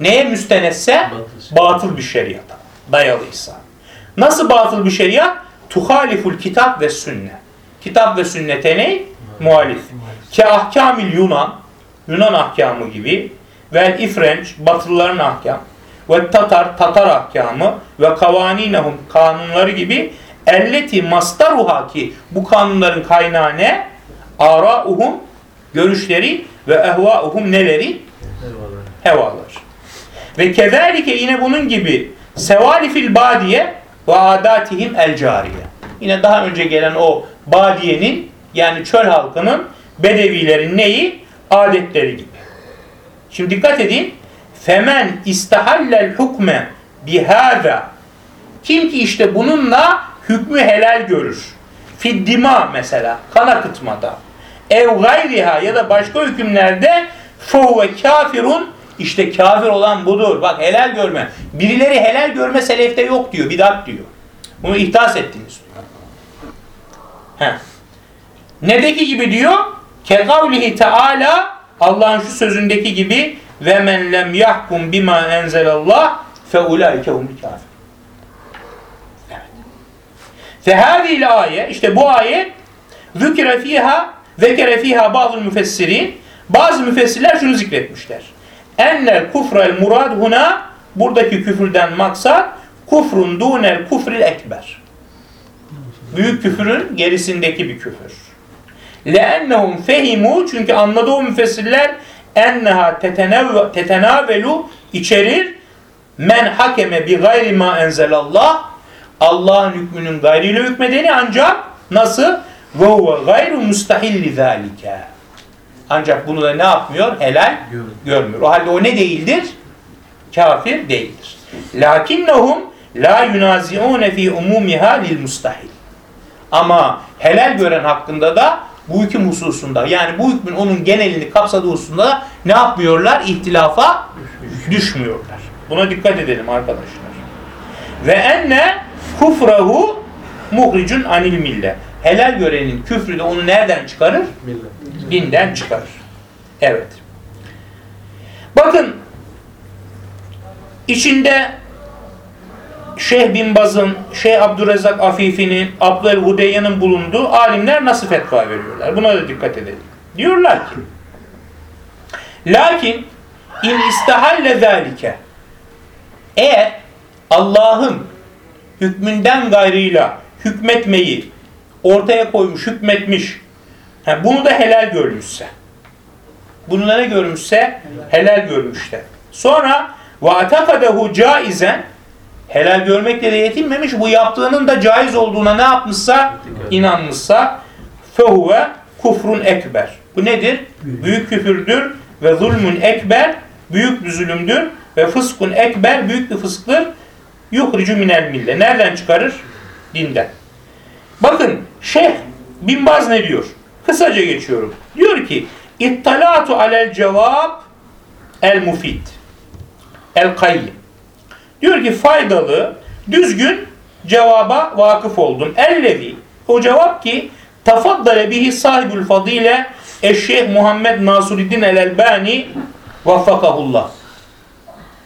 Neye müstenetse? Batıl. Batıl bir şeriata dayalıysa. Nasıl batıl bir şeriat? Tuhaliful kitap ve sünne. Kitap ve sünnete ne? Muhalif. Ke ahkamil Yunan, Yunan ahkamı gibi vel ifrenç, Batılıların ahkam ve Tatar, Tatar ahkamı ve kavaninehum kanunları gibi elleti mastaruha ki bu kanunların kaynağı ne? Arauhum görüşleri ve ehvauhum neleri? Hevalar. Ve kezalike yine bunun gibi sevalifil badiye ve adatihim el cariye. Yine daha önce gelen o badiyenin yani çöl halkının bedevilerin neyi? Adetleri gibi. Şimdi dikkat edin. Femen istahallel hukme bihâza kim ki işte bununla hükmü helal görür. Fiddima mesela kan akıtmada. Ev gayriha ya da başka hükümlerde fehuve kafirun işte kafir olan budur. Bak helal görme. Birileri helal görme selefte yok diyor. Bidat diyor. Bunu ihtas ettiniz. He. Nedeki gibi diyor? Kekavlihi Teala Allah'ın şu sözündeki gibi ve men lem yahkum bima enzelallah fe ulaike humul kafir. Fehâzîl ayet, işte bu ayet zükre fîhâ Zekere fiha bazı müfessirin bazı müfessirler şunu zikretmişler. Ennel kufrel murad huna buradaki küfürden maksat kufrun dunel kufril ekber. Büyük küfürün gerisindeki bir küfür. Leennehum fehimu çünkü anladı o müfessirler enneha tetenavelu içerir men hakeme bi gayri ma enzelallah Allah'ın hükmünün gayriyle hükmedeni ancak nasıl? Ve huve gayru mustahilli zâlike. Ancak bunu da ne yapmıyor? Helal Görmüyor. görmüyor. O halde o ne değildir? Kafir değildir. Lakinnehum la yunazi'une fi umumiha lil mustahil. Ama helal gören hakkında da bu hüküm hususunda yani bu hükmün onun genelini kapsadığı hususunda da ne yapmıyorlar? İhtilafa düşmüyorlar. Buna dikkat edelim arkadaşlar. Ve enne kufrahu muhricun anil mille. Helal görenin küfrü de onu nereden çıkarır? Dinden çıkarır. Evet. Bakın içinde Şeyh Bin Baz'ın, Şeyh Abdurrezzak Afifi'nin, Abdül Hudeyyan'ın bulunduğu alimler nasıl fetva veriyorlar? Buna da dikkat edelim. Diyorlar ki Lakin in istahalle zâlike eğer Allah'ın hükmünden gayrıyla hükmetmeyi ortaya koymuş, hükmetmiş Ha, bunu da helal görmüşse. Bunu da ne görmüşse? Helal görmüşse. Sonra وَاَتَقَدَهُ caizen helal görmekle de yetinmemiş. Bu yaptığının da caiz olduğuna ne yapmışsa? inanmışsa فَهُوَ kufrun ekber. Bu nedir? Büyük küfürdür ve zulmün ekber büyük bir zulümdür ve fıskun ekber büyük bir fısktır. Yuhricu minel mille. Nereden çıkarır? Dinden. Bakın Şeyh Bin Baz ne diyor? Kısaca geçiyorum. Diyor ki İttalatu alel cevap el mufid el kayyim. Diyor ki faydalı, düzgün cevaba vakıf oldum. Ellevi o cevap ki tafaddale bihi sahibül fadile eşşeyh Muhammed Nasuruddin el-Elbani vaffakahullah.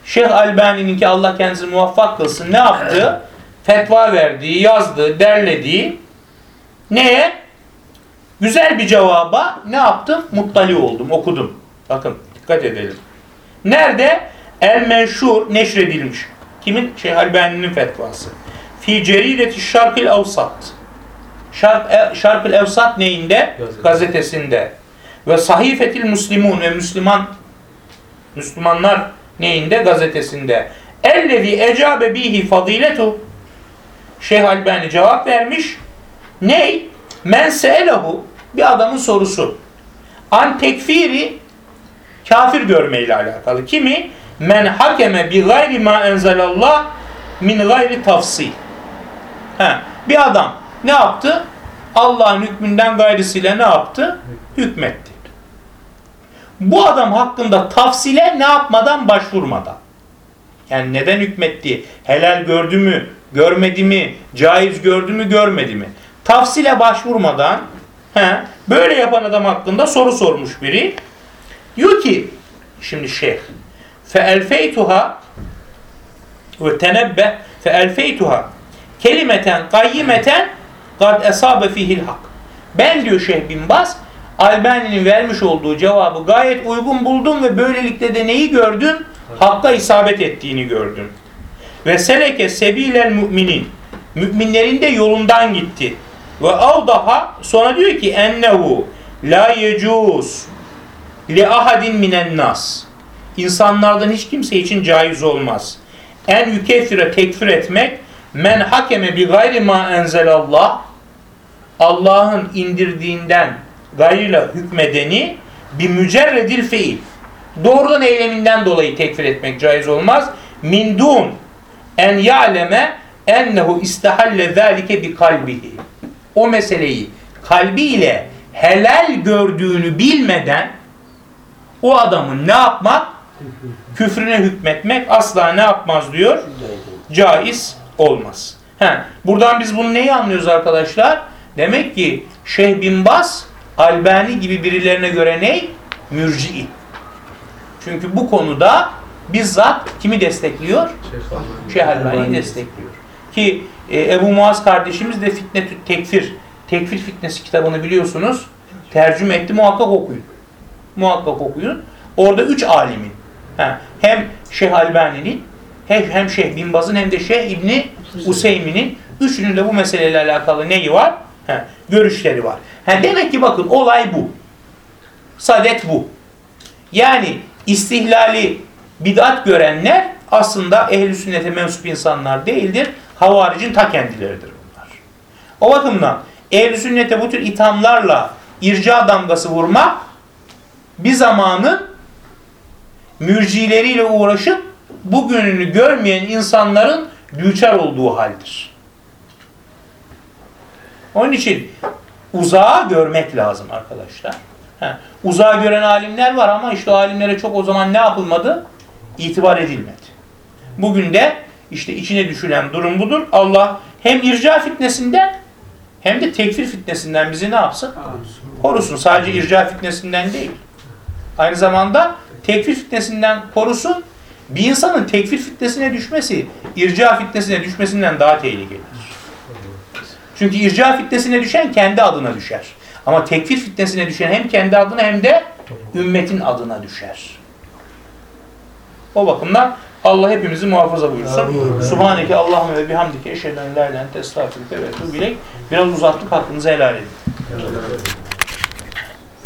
Şeyh Albani'nin ki Allah kendisini muvaffak kılsın ne yaptı? Fetva verdiği, yazdığı, derlediği neye? Güzel bir cevaba ne yaptım? Muttali oldum, okudum. Bakın dikkat edelim. Nerede? El menşur neşredilmiş. Kimin? Şeyh Albani'nin fetvası. Fi cerideti şarkil evsat. Şark, e, şarkil evsat neyinde? Gazete. Gazetesinde. Ve sahifetil muslimun ve Müslüman Müslümanlar neyinde? Gazetesinde. Ellezi ecabe bihi fadiletu. Şeyh Albani cevap vermiş. Ney? Men se'elehu bir adamın sorusu. An tekfiri kafir görmeyle alakalı. Kimi? Men hakeme bi gayri ma enzelallah min gayri tafsil. Ha, bir adam ne yaptı? Allah'ın hükmünden gayrısıyla ne yaptı? Hükmetti. Bu adam hakkında tafsile ne yapmadan başvurmadan. Yani neden hükmetti? Helal gördü mü? Görmedi mi? Caiz gördü mü? Görmedi mi? tafsile başvurmadan he, böyle yapan adam hakkında soru sormuş biri. Diyor ki şimdi şeyh fe elfeytuha ve tenebbe fe elfeytuha kelimeten kayyimeten kad esabe fihil hak. Ben diyor Şeyh Bin Bas Albani'nin vermiş olduğu cevabı gayet uygun buldum ve böylelikle de neyi gördüm? Hakka isabet ettiğini gördüm. Ve seleke sebilel müminin. Müminlerin de yolundan gitti. Ve avdaha sonra diyor ki ennehu la yecuz li ahadin minen nas. İnsanlardan hiç kimse için caiz olmaz. En yükeffire tekfir etmek men hakeme bi gayri ma enzelallah Allah'ın indirdiğinden gayrıyla hükmedeni bir mücerredil fiil. Doğrudan eyleminden dolayı tekfir etmek caiz olmaz. Min dun en ya'leme ennehu istahalle zâlike bi kalbihi. O meseleyi kalbiyle helal gördüğünü bilmeden o adamın ne yapmak? Küfrüne hükmetmek asla ne yapmaz diyor? Caiz olmaz. He, buradan biz bunu neyi anlıyoruz arkadaşlar? Demek ki Şeyh Bin Baz Albani gibi birilerine göre ne? Mürci'i. Çünkü bu konuda bizzat kimi destekliyor? Şeyh Albani'yi destekliyor. Ki e, Ebu Muaz kardeşimiz de Fitne Tekfir, Tekfir Fitnesi kitabını biliyorsunuz. Tercüme etti. Muhakkak okuyun. Muhakkak okuyun. Orada üç alimin he, hem Şeyh Albani'nin hem, hem Şeyh Bin Baz'ın hem de Şeyh İbni Useymi'nin üçünün de bu meseleyle alakalı neyi var? He, görüşleri var. He, demek ki bakın olay bu. Sadet bu. Yani istihlali bid'at görenler aslında ehli sünnete mensup insanlar değildir. Havaricin ta kendileridir bunlar. O bakımdan ehli sünnete bu tür ithamlarla irca damgası vurmak bir zamanın mürcileriyle uğraşıp bugününü görmeyen insanların düçar olduğu haldir. Onun için uzağa görmek lazım arkadaşlar. He, uzağa gören alimler var ama işte o alimlere çok o zaman ne yapılmadı? İtibar edilmedi. Bugün de işte içine düşülen durum budur. Allah hem irca fitnesinden hem de tekfir fitnesinden bizi ne yapsın? Korusun. Sadece irca fitnesinden değil. Aynı zamanda tekfir fitnesinden korusun. Bir insanın tekfir fitnesine düşmesi, irca fitnesine düşmesinden daha tehlikelidir. Çünkü irca fitnesine düşen kendi adına düşer. Ama tekfir fitnesine düşen hem kendi adına hem de ümmetin adına düşer. O bakımdan Allah hepimizi muhafaza buyursun. Subhaneke Allahümme ve bihamdike eşheden la ilahe ente estağfirüke ve etûbü ileyk. Biraz uzattık hakkınızı helal edin.